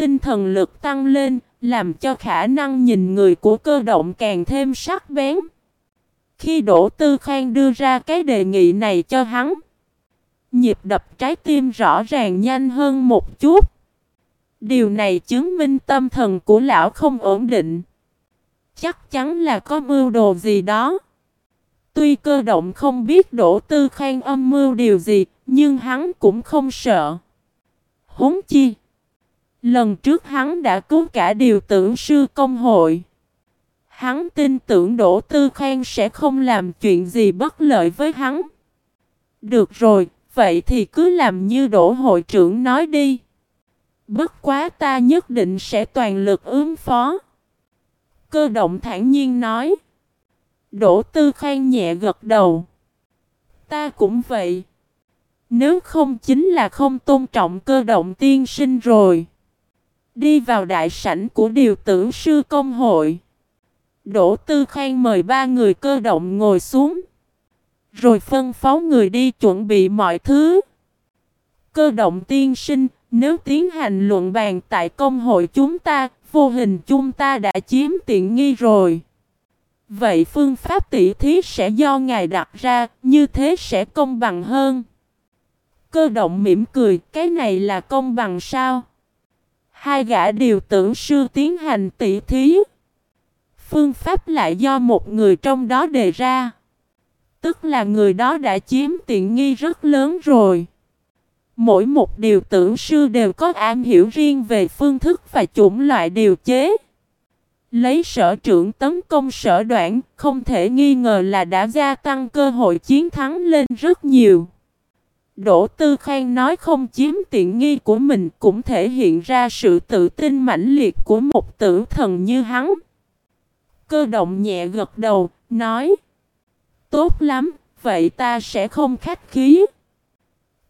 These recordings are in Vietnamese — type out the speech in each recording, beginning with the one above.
tinh thần lực tăng lên, làm cho khả năng nhìn người của cơ động càng thêm sắc bén. Khi Đỗ Tư Khang đưa ra cái đề nghị này cho hắn, nhịp đập trái tim rõ ràng nhanh hơn một chút. Điều này chứng minh tâm thần của lão không ổn định. Chắc chắn là có mưu đồ gì đó. Tuy cơ động không biết Đỗ Tư Khang âm mưu điều gì, nhưng hắn cũng không sợ. Huống chi. Lần trước hắn đã cứu cả điều tưởng sư công hội. Hắn tin tưởng Đỗ Tư Khang sẽ không làm chuyện gì bất lợi với hắn. Được rồi, vậy thì cứ làm như Đỗ hội trưởng nói đi. Bất quá ta nhất định sẽ toàn lực ứng phó. Cơ động thản nhiên nói. Đỗ Tư Khang nhẹ gật đầu. Ta cũng vậy. Nếu không chính là không tôn trọng cơ động tiên sinh rồi. Đi vào đại sảnh của điều tử sư công hội. Đỗ Tư Khang mời ba người cơ động ngồi xuống. Rồi phân phó người đi chuẩn bị mọi thứ. Cơ động tiên sinh, nếu tiến hành luận bàn tại công hội chúng ta, vô hình chúng ta đã chiếm tiện nghi rồi. Vậy phương pháp tỷ thí sẽ do ngài đặt ra, như thế sẽ công bằng hơn. Cơ động mỉm cười, cái này là công bằng sao? Hai gã điều tưởng sư tiến hành tỷ thí. Phương pháp lại do một người trong đó đề ra. Tức là người đó đã chiếm tiện nghi rất lớn rồi. Mỗi một điều tưởng sư đều có am hiểu riêng về phương thức và chủng loại điều chế. Lấy sở trưởng tấn công sở đoạn, không thể nghi ngờ là đã gia tăng cơ hội chiến thắng lên rất nhiều. Đỗ Tư Khang nói không chiếm tiện nghi của mình cũng thể hiện ra sự tự tin mãnh liệt của một tử thần như hắn. Cơ động nhẹ gật đầu, nói Tốt lắm, vậy ta sẽ không khách khí.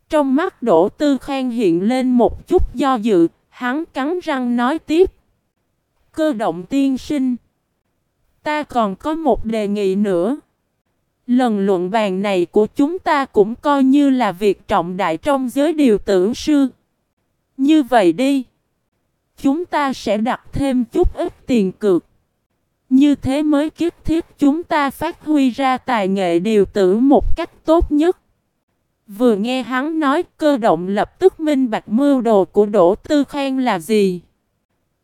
Trong mắt Đỗ Tư Khang hiện lên một chút do dự, hắn cắn răng nói tiếp. Cơ động tiên sinh. Ta còn có một đề nghị nữa. Lần luận bàn này của chúng ta cũng coi như là việc trọng đại trong giới điều tử sư. Như vậy đi. Chúng ta sẽ đặt thêm chút ít tiền cược. Như thế mới kiếp thiết chúng ta phát huy ra tài nghệ điều tử một cách tốt nhất. Vừa nghe hắn nói cơ động lập tức minh bạch mưu đồ của Đỗ Tư Khang là gì.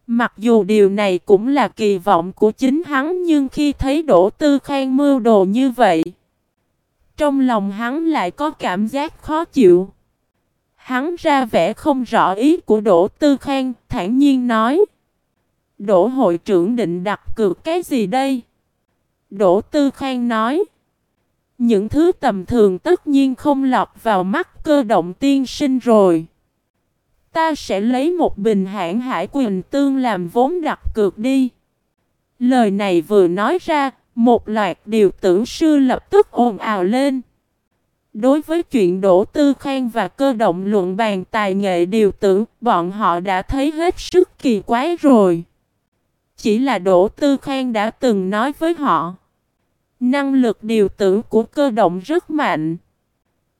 Mặc dù điều này cũng là kỳ vọng của chính hắn nhưng khi thấy Đỗ Tư Khang mưu đồ như vậy, trong lòng hắn lại có cảm giác khó chịu. Hắn ra vẻ không rõ ý của Đỗ Tư Khang, thản nhiên nói. Đỗ hội trưởng định đặt cược cái gì đây? Đỗ Tư Khang nói. Những thứ tầm thường tất nhiên không lọt vào mắt cơ động tiên sinh rồi. Ta sẽ lấy một bình hãng hải quỳnh tương làm vốn đặt cược đi. Lời này vừa nói ra, một loạt điều tưởng sư lập tức ồn ào lên. Đối với chuyện Đỗ Tư Khang và cơ động luận bàn tài nghệ điều tử, bọn họ đã thấy hết sức kỳ quái rồi. Chỉ là Đỗ Tư Khang đã từng nói với họ. Năng lực điều tử của cơ động rất mạnh.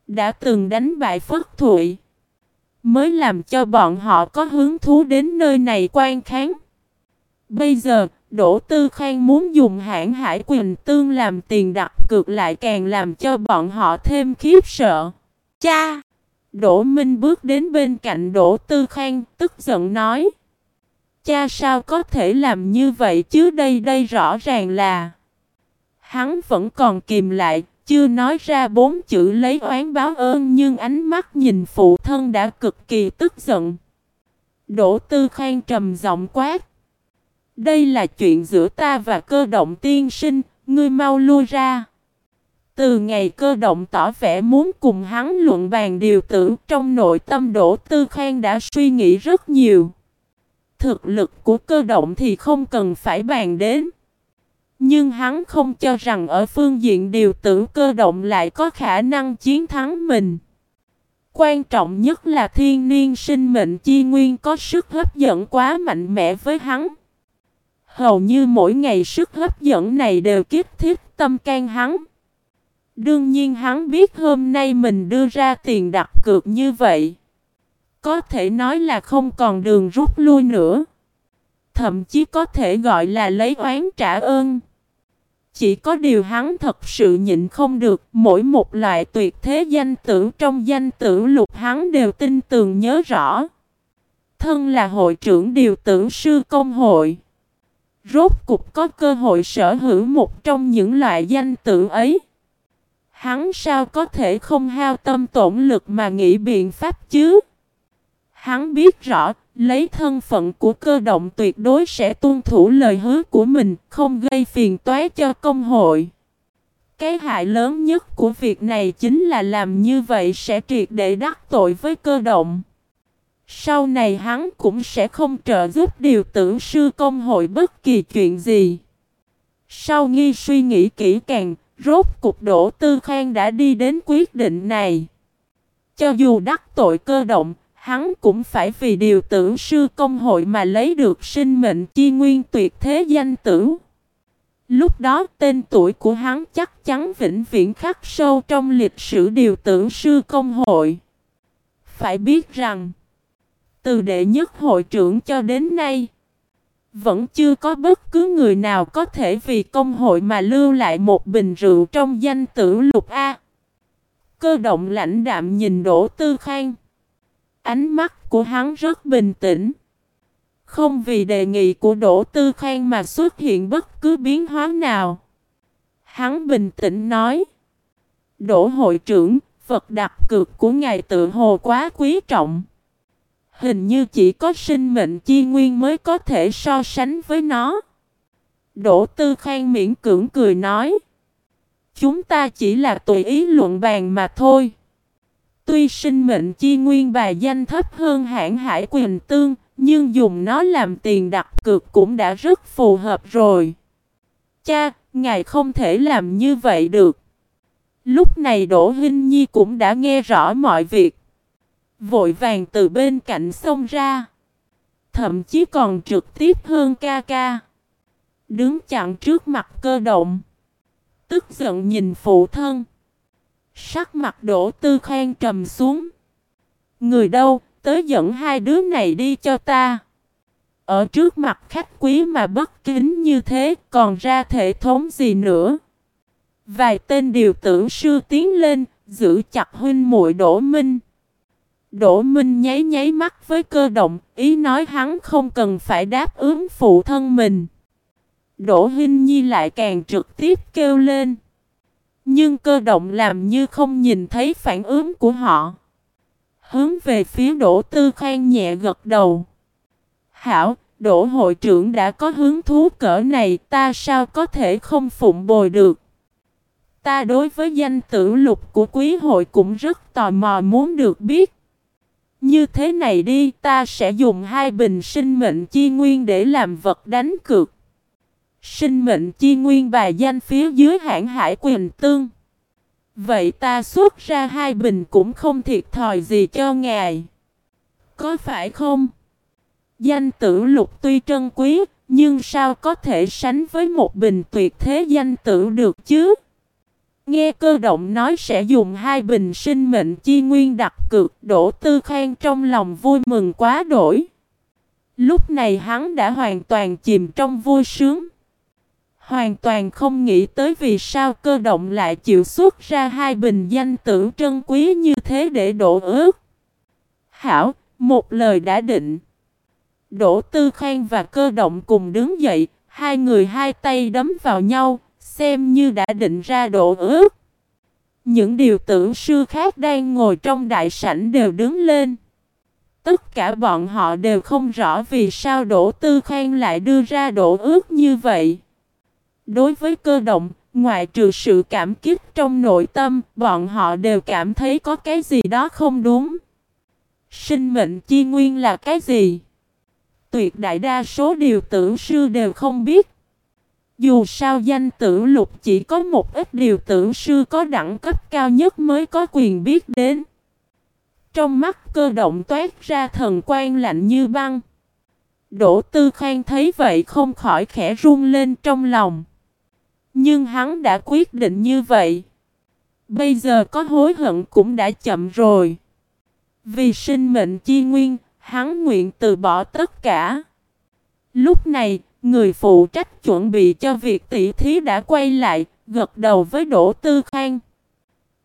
Đã từng đánh bại Phất Thụy. Mới làm cho bọn họ có hứng thú đến nơi này quan kháng. Bây giờ, Đỗ Tư Khang muốn dùng hãng hải quyền tương làm tiền đặt cược lại càng làm cho bọn họ thêm khiếp sợ. Cha! Đỗ Minh bước đến bên cạnh Đỗ Tư Khang, tức giận nói. Cha sao có thể làm như vậy chứ đây đây rõ ràng là... Hắn vẫn còn kìm lại, chưa nói ra bốn chữ lấy oán báo ơn nhưng ánh mắt nhìn phụ thân đã cực kỳ tức giận. Đỗ Tư Khang trầm giọng quát. Đây là chuyện giữa ta và cơ động tiên sinh, ngươi mau lui ra. Từ ngày cơ động tỏ vẻ muốn cùng hắn luận bàn điều tử trong nội tâm Đỗ Tư Khang đã suy nghĩ rất nhiều. Thực lực của cơ động thì không cần phải bàn đến. Nhưng hắn không cho rằng ở phương diện điều tử cơ động lại có khả năng chiến thắng mình. Quan trọng nhất là thiên niên sinh mệnh chi nguyên có sức hấp dẫn quá mạnh mẽ với hắn. Hầu như mỗi ngày sức hấp dẫn này đều kiếp thiết tâm can hắn. Đương nhiên hắn biết hôm nay mình đưa ra tiền đặt cược như vậy. Có thể nói là không còn đường rút lui nữa. Thậm chí có thể gọi là lấy oán trả ơn. Chỉ có điều hắn thật sự nhịn không được, mỗi một loại tuyệt thế danh tử trong danh tử lục hắn đều tin tường nhớ rõ. Thân là hội trưởng điều tử sư công hội. Rốt cục có cơ hội sở hữu một trong những loại danh tự ấy. Hắn sao có thể không hao tâm tổn lực mà nghĩ biện pháp chứ? Hắn biết rõ, lấy thân phận của cơ động tuyệt đối sẽ tuân thủ lời hứa của mình, không gây phiền toái cho công hội. Cái hại lớn nhất của việc này chính là làm như vậy sẽ triệt để đắc tội với cơ động. Sau này hắn cũng sẽ không trợ giúp điều tử sư công hội bất kỳ chuyện gì. Sau nghi suy nghĩ kỹ càng, rốt cục đổ tư khang đã đi đến quyết định này. Cho dù đắc tội cơ động, hắn cũng phải vì điều tử sư công hội mà lấy được sinh mệnh chi nguyên tuyệt thế danh tử. Lúc đó tên tuổi của hắn chắc chắn vĩnh viễn khắc sâu trong lịch sử điều tử sư công hội. Phải biết rằng, từ đệ nhất hội trưởng cho đến nay, vẫn chưa có bất cứ người nào có thể vì công hội mà lưu lại một bình rượu trong danh tử lục A. Cơ động lãnh đạm nhìn Đỗ Tư Khang. Ánh mắt của hắn rất bình tĩnh. Không vì đề nghị của Đỗ Tư Khang mà xuất hiện bất cứ biến hóa nào. Hắn bình tĩnh nói. Đỗ hội trưởng, vật đặc cực của ngài tự hồ quá quý trọng. Hình như chỉ có sinh mệnh chi nguyên mới có thể so sánh với nó. Đỗ Tư Khang miễn cưỡng cười nói. Chúng ta chỉ là tùy ý luận bàn mà thôi. Tuy sinh mệnh chi nguyên bài danh thấp hơn hãng hải quyền tương, nhưng dùng nó làm tiền đặt cược cũng đã rất phù hợp rồi. Cha, ngài không thể làm như vậy được. Lúc này Đỗ Hinh Nhi cũng đã nghe rõ mọi việc. Vội vàng từ bên cạnh xông ra. Thậm chí còn trực tiếp hơn ca ca. Đứng chặn trước mặt cơ động. Tức giận nhìn phụ thân. Sắc mặt đổ tư khen trầm xuống. Người đâu, tới dẫn hai đứa này đi cho ta. Ở trước mặt khách quý mà bất kính như thế còn ra thể thống gì nữa. Vài tên điều tử sư tiến lên, giữ chặt huynh muội đổ Minh. Đỗ Minh nháy nháy mắt với cơ động, ý nói hắn không cần phải đáp ứng phụ thân mình. Đỗ Hinh Nhi lại càng trực tiếp kêu lên. Nhưng cơ động làm như không nhìn thấy phản ứng của họ. Hướng về phía Đỗ Tư Khang nhẹ gật đầu. Hảo, Đỗ hội trưởng đã có hứng thú cỡ này ta sao có thể không phụng bồi được. Ta đối với danh tử lục của quý hội cũng rất tò mò muốn được biết. Như thế này đi ta sẽ dùng hai bình sinh mệnh chi nguyên để làm vật đánh cược. Sinh mệnh chi nguyên bài danh phía dưới hãng hải quyền tương. Vậy ta xuất ra hai bình cũng không thiệt thòi gì cho ngài. Có phải không? Danh tử lục tuy trân quý, nhưng sao có thể sánh với một bình tuyệt thế danh tử được chứ? Nghe cơ động nói sẽ dùng hai bình sinh mệnh chi nguyên đặt cực, đổ tư khang trong lòng vui mừng quá đổi. Lúc này hắn đã hoàn toàn chìm trong vui sướng. Hoàn toàn không nghĩ tới vì sao cơ động lại chịu xuất ra hai bình danh tử trân quý như thế để đổ ước. Hảo, một lời đã định. Đỗ Tư Khang và cơ động cùng đứng dậy, hai người hai tay đấm vào nhau, xem như đã định ra độ ước. Những điều tử sư khác đang ngồi trong đại sảnh đều đứng lên. Tất cả bọn họ đều không rõ vì sao Đỗ Tư Khang lại đưa ra độ ước như vậy. Đối với cơ động, ngoại trừ sự cảm kích trong nội tâm, bọn họ đều cảm thấy có cái gì đó không đúng. Sinh mệnh chi nguyên là cái gì? Tuyệt đại đa số điều tử sư đều không biết. Dù sao danh tử lục chỉ có một ít điều tử sư có đẳng cấp cao nhất mới có quyền biết đến. Trong mắt cơ động toát ra thần quan lạnh như băng. Đỗ Tư Khang thấy vậy không khỏi khẽ run lên trong lòng. Nhưng hắn đã quyết định như vậy. Bây giờ có hối hận cũng đã chậm rồi. Vì sinh mệnh chi nguyên, hắn nguyện từ bỏ tất cả. Lúc này, người phụ trách chuẩn bị cho việc tỷ thí đã quay lại, gật đầu với Đỗ Tư Khang.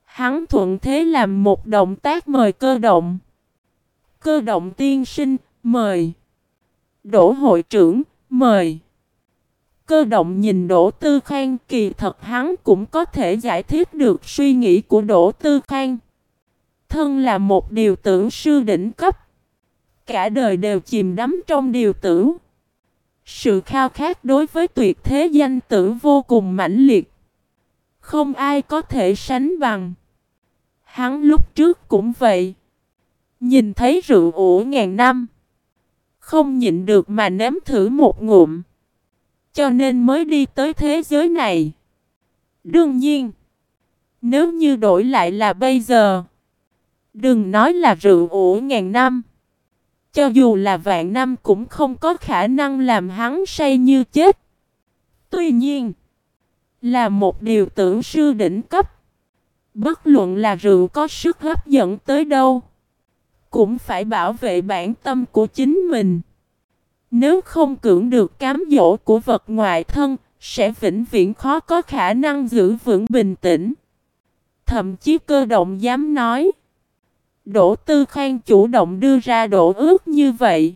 Hắn thuận thế làm một động tác mời cơ động. Cơ động tiên sinh, mời. Đỗ hội trưởng, mời. Cơ động nhìn Đỗ Tư Khang kỳ thật hắn cũng có thể giải thích được suy nghĩ của Đỗ Tư Khang. Thân là một điều tưởng sư đỉnh cấp. Cả đời đều chìm đắm trong điều tưởng. Sự khao khát đối với tuyệt thế danh tử vô cùng mãnh liệt. Không ai có thể sánh bằng. Hắn lúc trước cũng vậy. Nhìn thấy rượu ủ ngàn năm. Không nhịn được mà nếm thử một ngụm. Cho nên mới đi tới thế giới này. Đương nhiên. Nếu như đổi lại là bây giờ. Đừng nói là rượu ủ ngàn năm. Cho dù là vạn năm cũng không có khả năng làm hắn say như chết. Tuy nhiên. Là một điều tưởng sư đỉnh cấp. Bất luận là rượu có sức hấp dẫn tới đâu. Cũng phải bảo vệ bản tâm của chính mình. Nếu không cưỡng được cám dỗ của vật ngoại thân, sẽ vĩnh viễn khó có khả năng giữ vững bình tĩnh. Thậm chí cơ động dám nói. Đỗ Tư Khang chủ động đưa ra đổ ước như vậy.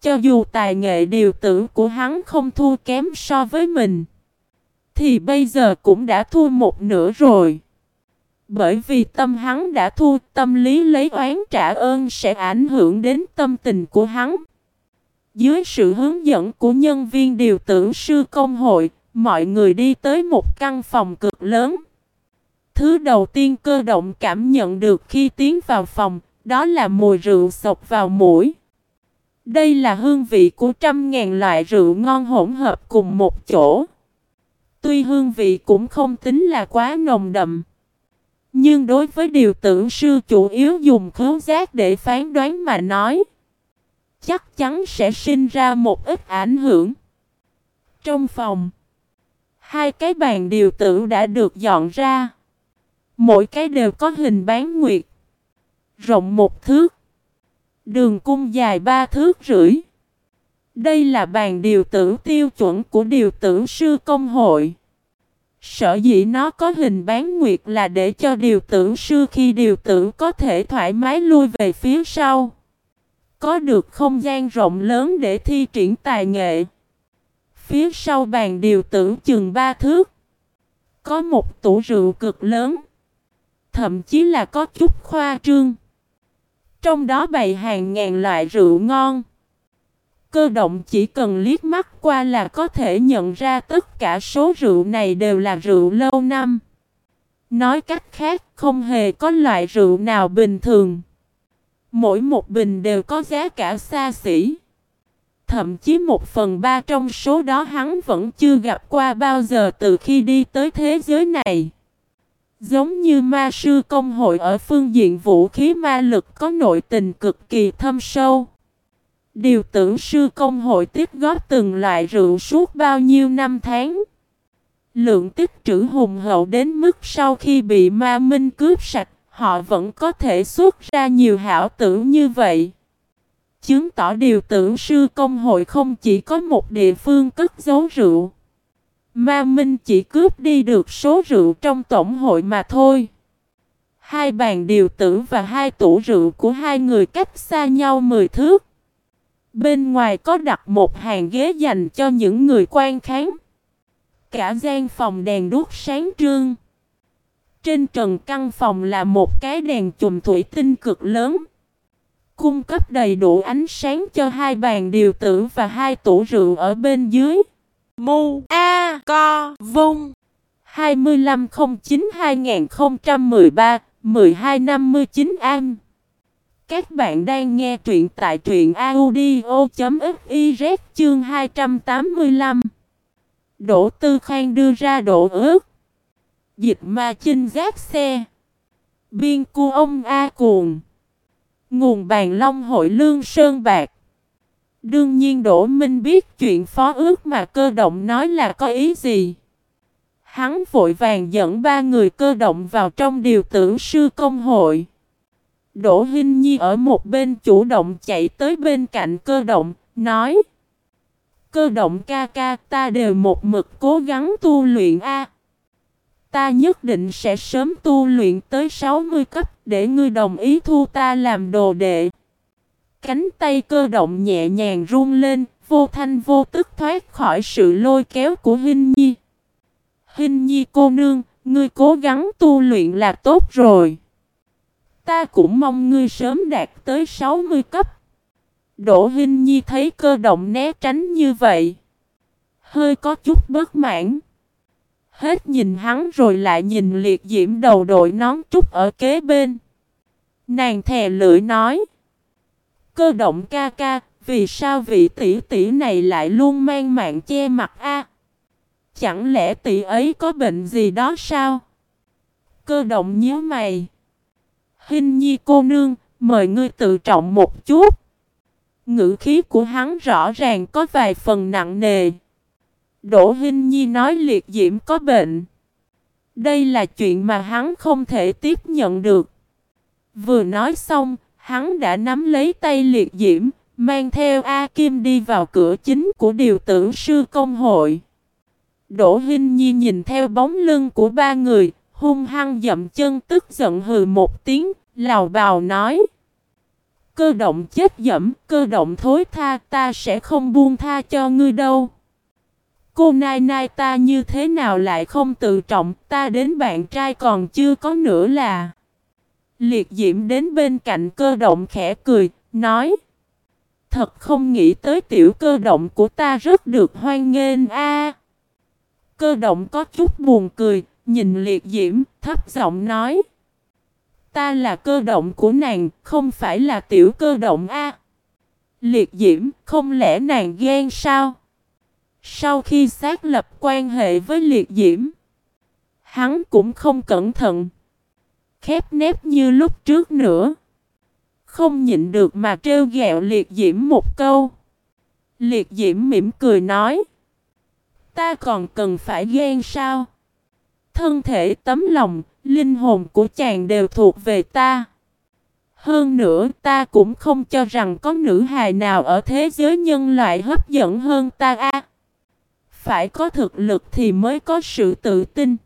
Cho dù tài nghệ điều tử của hắn không thua kém so với mình. Thì bây giờ cũng đã thua một nửa rồi. Bởi vì tâm hắn đã thua, tâm lý lấy oán trả ơn sẽ ảnh hưởng đến tâm tình của hắn. Dưới sự hướng dẫn của nhân viên điều tưởng sư công hội, mọi người đi tới một căn phòng cực lớn. Thứ đầu tiên cơ động cảm nhận được khi tiến vào phòng, đó là mùi rượu sộc vào mũi. Đây là hương vị của trăm ngàn loại rượu ngon hỗn hợp cùng một chỗ. Tuy hương vị cũng không tính là quá nồng đậm. Nhưng đối với điều tưởng sư chủ yếu dùng khứu giác để phán đoán mà nói chắc chắn sẽ sinh ra một ít ảnh hưởng. Trong phòng, hai cái bàn điều tử đã được dọn ra. Mỗi cái đều có hình bán nguyệt, rộng một thước, đường cung dài ba thước rưỡi. Đây là bàn điều tử tiêu chuẩn của điều tử sư công hội. Sở dĩ nó có hình bán nguyệt là để cho điều tử sư khi điều tử có thể thoải mái lui về phía sau. Có được không gian rộng lớn để thi triển tài nghệ. Phía sau bàn điều tử chừng ba thước. Có một tủ rượu cực lớn. Thậm chí là có chút khoa trương. Trong đó bày hàng ngàn loại rượu ngon. Cơ động chỉ cần liếc mắt qua là có thể nhận ra tất cả số rượu này đều là rượu lâu năm. Nói cách khác, không hề có loại rượu nào bình thường. Mỗi một bình đều có giá cả xa xỉ. Thậm chí một phần ba trong số đó hắn vẫn chưa gặp qua bao giờ từ khi đi tới thế giới này. Giống như ma sư công hội ở phương diện vũ khí ma lực có nội tình cực kỳ thâm sâu. Điều tưởng sư công hội tích góp từng loại rượu suốt bao nhiêu năm tháng. Lượng tích trữ hùng hậu đến mức sau khi bị ma minh cướp sạch, họ vẫn có thể xuất ra nhiều hảo tưởng như vậy. Chứng tỏ điều tưởng sư công hội không chỉ có một địa phương cất giấu rượu. Ma Minh chỉ cướp đi được số rượu trong tổng hội mà thôi. Hai bàn điều tử và hai tủ rượu của hai người cách xa nhau mười thước. Bên ngoài có đặt một hàng ghế dành cho những người quan kháng. Cả gian phòng đèn đuốc sáng trương. Trên trần căn phòng là một cái đèn chùm thủy tinh cực lớn. Cung cấp đầy đủ ánh sáng cho hai bàn điều tử và hai tủ rượu ở bên dưới. Mu A Co, Vung 2509-2013-1259 An Các bạn đang nghe truyện tại truyện audio.fiz chương 285 Đỗ Tư Khang đưa ra độ ước Dịch ma chinh gác xe. Biên cu ông A cuồng. Nguồn bàn long hội lương sơn bạc. Đương nhiên Đỗ Minh biết chuyện phó ước mà cơ động nói là có ý gì. Hắn vội vàng dẫn ba người cơ động vào trong điều tưởng sư công hội. Đỗ Hinh Nhi ở một bên chủ động chạy tới bên cạnh cơ động, nói Cơ động ca ca ta đều một mực cố gắng tu luyện A. Ta nhất định sẽ sớm tu luyện tới 60 cấp để ngươi đồng ý thu ta làm đồ đệ. Cánh tay cơ động nhẹ nhàng run lên, vô thanh vô tức thoát khỏi sự lôi kéo của Hinh Nhi. Hinh Nhi cô nương, ngươi cố gắng tu luyện là tốt rồi. Ta cũng mong ngươi sớm đạt tới 60 cấp. Đỗ Hinh Nhi thấy cơ động né tránh như vậy. Hơi có chút bất mãn. Hết nhìn hắn rồi lại nhìn liệt diễm đầu đội nón trúc ở kế bên. Nàng thè lưỡi nói. Cơ động ca ca, vì sao vị tỷ tỷ này lại luôn mang mạng che mặt a? Chẳng lẽ tỷ ấy có bệnh gì đó sao? Cơ động nhớ mày. Hình nhi cô nương, mời ngươi tự trọng một chút. Ngữ khí của hắn rõ ràng có vài phần nặng nề. Đỗ Hinh Nhi nói liệt diễm có bệnh. Đây là chuyện mà hắn không thể tiếp nhận được. Vừa nói xong, hắn đã nắm lấy tay liệt diễm, mang theo A Kim đi vào cửa chính của điều tử sư công hội. Đỗ Hinh Nhi nhìn theo bóng lưng của ba người, hung hăng dậm chân tức giận hừ một tiếng, lào bào nói. Cơ động chết dẫm, cơ động thối tha, ta sẽ không buông tha cho ngươi đâu. Cô nai nai ta như thế nào lại không tự trọng, ta đến bạn trai còn chưa có nữa là. Liệt diễm đến bên cạnh cơ động khẽ cười, nói. Thật không nghĩ tới tiểu cơ động của ta rất được hoan nghênh a. Cơ động có chút buồn cười, nhìn liệt diễm, thấp giọng nói. Ta là cơ động của nàng, không phải là tiểu cơ động a. Liệt diễm, không lẽ nàng ghen sao? Sau khi xác lập quan hệ với liệt diễm, hắn cũng không cẩn thận. Khép nép như lúc trước nữa. Không nhịn được mà trêu ghẹo liệt diễm một câu. Liệt diễm mỉm cười nói. Ta còn cần phải ghen sao? Thân thể tấm lòng, linh hồn của chàng đều thuộc về ta. Hơn nữa ta cũng không cho rằng có nữ hài nào ở thế giới nhân loại hấp dẫn hơn ta a. Phải có thực lực thì mới có sự tự tin.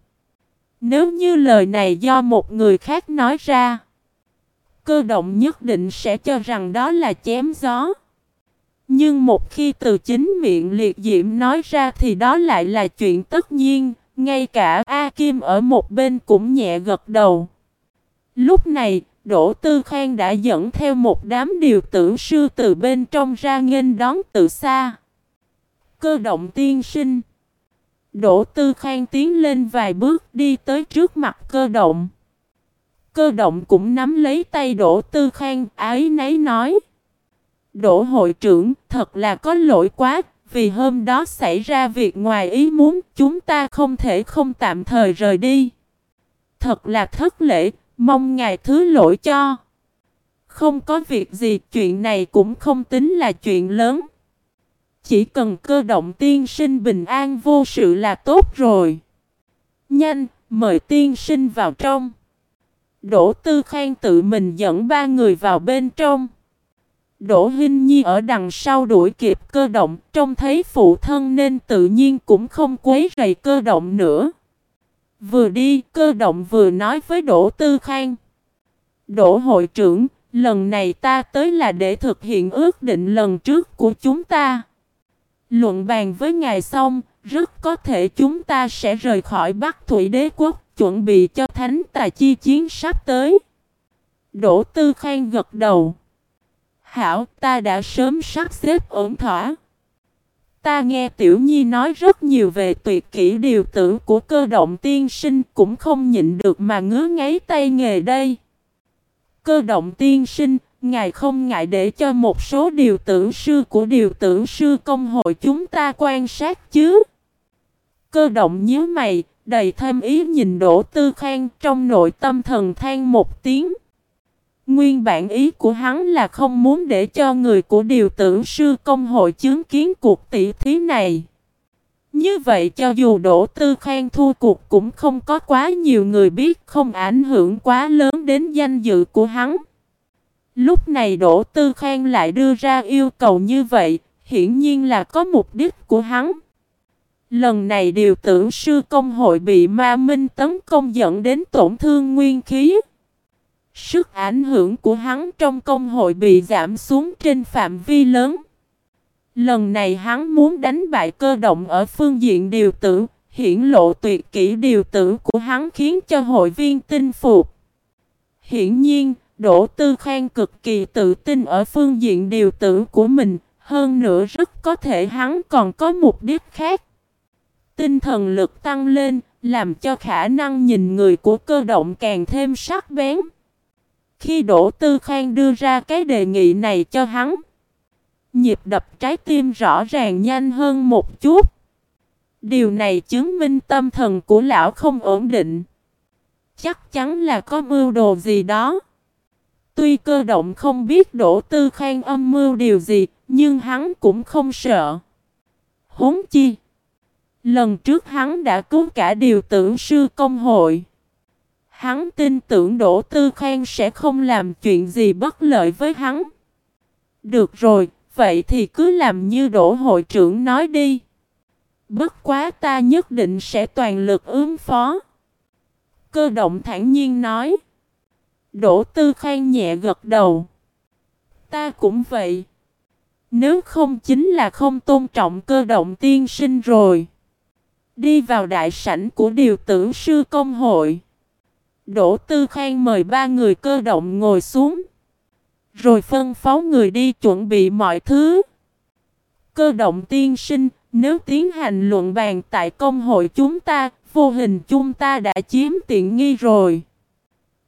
Nếu như lời này do một người khác nói ra, cơ động nhất định sẽ cho rằng đó là chém gió. Nhưng một khi từ chính miệng liệt diễm nói ra thì đó lại là chuyện tất nhiên, ngay cả A Kim ở một bên cũng nhẹ gật đầu. Lúc này, Đỗ Tư Khang đã dẫn theo một đám điều tử sư từ bên trong ra nghênh đón từ xa. Cơ động tiên sinh. Đỗ Tư Khang tiến lên vài bước đi tới trước mặt cơ động. Cơ động cũng nắm lấy tay Đỗ Tư Khang ái nấy nói. Đỗ hội trưởng thật là có lỗi quá vì hôm đó xảy ra việc ngoài ý muốn chúng ta không thể không tạm thời rời đi. Thật là thất lễ, mong ngài thứ lỗi cho. Không có việc gì chuyện này cũng không tính là chuyện lớn. Chỉ cần cơ động tiên sinh bình an vô sự là tốt rồi. Nhanh, mời tiên sinh vào trong. Đỗ Tư Khang tự mình dẫn ba người vào bên trong. Đỗ Hinh Nhi ở đằng sau đuổi kịp cơ động, trông thấy phụ thân nên tự nhiên cũng không quấy rầy cơ động nữa. Vừa đi, cơ động vừa nói với Đỗ Tư Khang. Đỗ hội trưởng, lần này ta tới là để thực hiện ước định lần trước của chúng ta. Luận bàn với ngài xong, rất có thể chúng ta sẽ rời khỏi Bắc Thủy Đế Quốc, chuẩn bị cho thánh tài chi chiến sắp tới. Đỗ Tư Khang gật đầu. Hảo, ta đã sớm sắp xếp ổn thỏa. Ta nghe Tiểu Nhi nói rất nhiều về tuyệt kỹ điều tử của cơ động tiên sinh cũng không nhịn được mà ngứa ngáy tay nghề đây. Cơ động tiên sinh, ngài không ngại để cho một số điều tử sư của điều tử sư công hội chúng ta quan sát chứ. Cơ động nhíu mày, đầy thêm ý nhìn Đỗ Tư Khang trong nội tâm thần than một tiếng. Nguyên bản ý của hắn là không muốn để cho người của điều tử sư công hội chứng kiến cuộc tỷ thí này. Như vậy cho dù Đỗ Tư Khang thua cuộc cũng không có quá nhiều người biết không ảnh hưởng quá lớn đến danh dự của hắn. Lúc này Đỗ Tư Khang lại đưa ra yêu cầu như vậy, hiển nhiên là có mục đích của hắn. Lần này điều tưởng sư công hội bị ma minh tấn công dẫn đến tổn thương nguyên khí. Sức ảnh hưởng của hắn trong công hội bị giảm xuống trên phạm vi lớn. Lần này hắn muốn đánh bại cơ động ở phương diện điều tử, hiển lộ tuyệt kỹ điều tử của hắn khiến cho hội viên tin phục. Hiển nhiên, Đỗ Tư Khang cực kỳ tự tin ở phương diện điều tử của mình, hơn nữa rất có thể hắn còn có mục đích khác. Tinh thần lực tăng lên, làm cho khả năng nhìn người của cơ động càng thêm sắc bén. Khi Đỗ Tư Khang đưa ra cái đề nghị này cho hắn, nhịp đập trái tim rõ ràng nhanh hơn một chút. Điều này chứng minh tâm thần của lão không ổn định. Chắc chắn là có mưu đồ gì đó. Tuy cơ động không biết Đỗ Tư Khang âm mưu điều gì, nhưng hắn cũng không sợ. Huống chi. Lần trước hắn đã cứu cả điều tưởng sư công hội. Hắn tin tưởng Đỗ Tư Khang sẽ không làm chuyện gì bất lợi với hắn. Được rồi, vậy thì cứ làm như Đỗ hội trưởng nói đi. Bất quá ta nhất định sẽ toàn lực ứng phó. Cơ động thản nhiên nói. Đỗ Tư Khang nhẹ gật đầu. Ta cũng vậy. Nếu không chính là không tôn trọng cơ động tiên sinh rồi. Đi vào đại sảnh của điều tử sư công hội. Đỗ Tư Khang mời ba người cơ động ngồi xuống. Rồi phân phó người đi chuẩn bị mọi thứ. Cơ động tiên sinh, nếu tiến hành luận bàn tại công hội chúng ta, vô hình chúng ta đã chiếm tiện nghi rồi.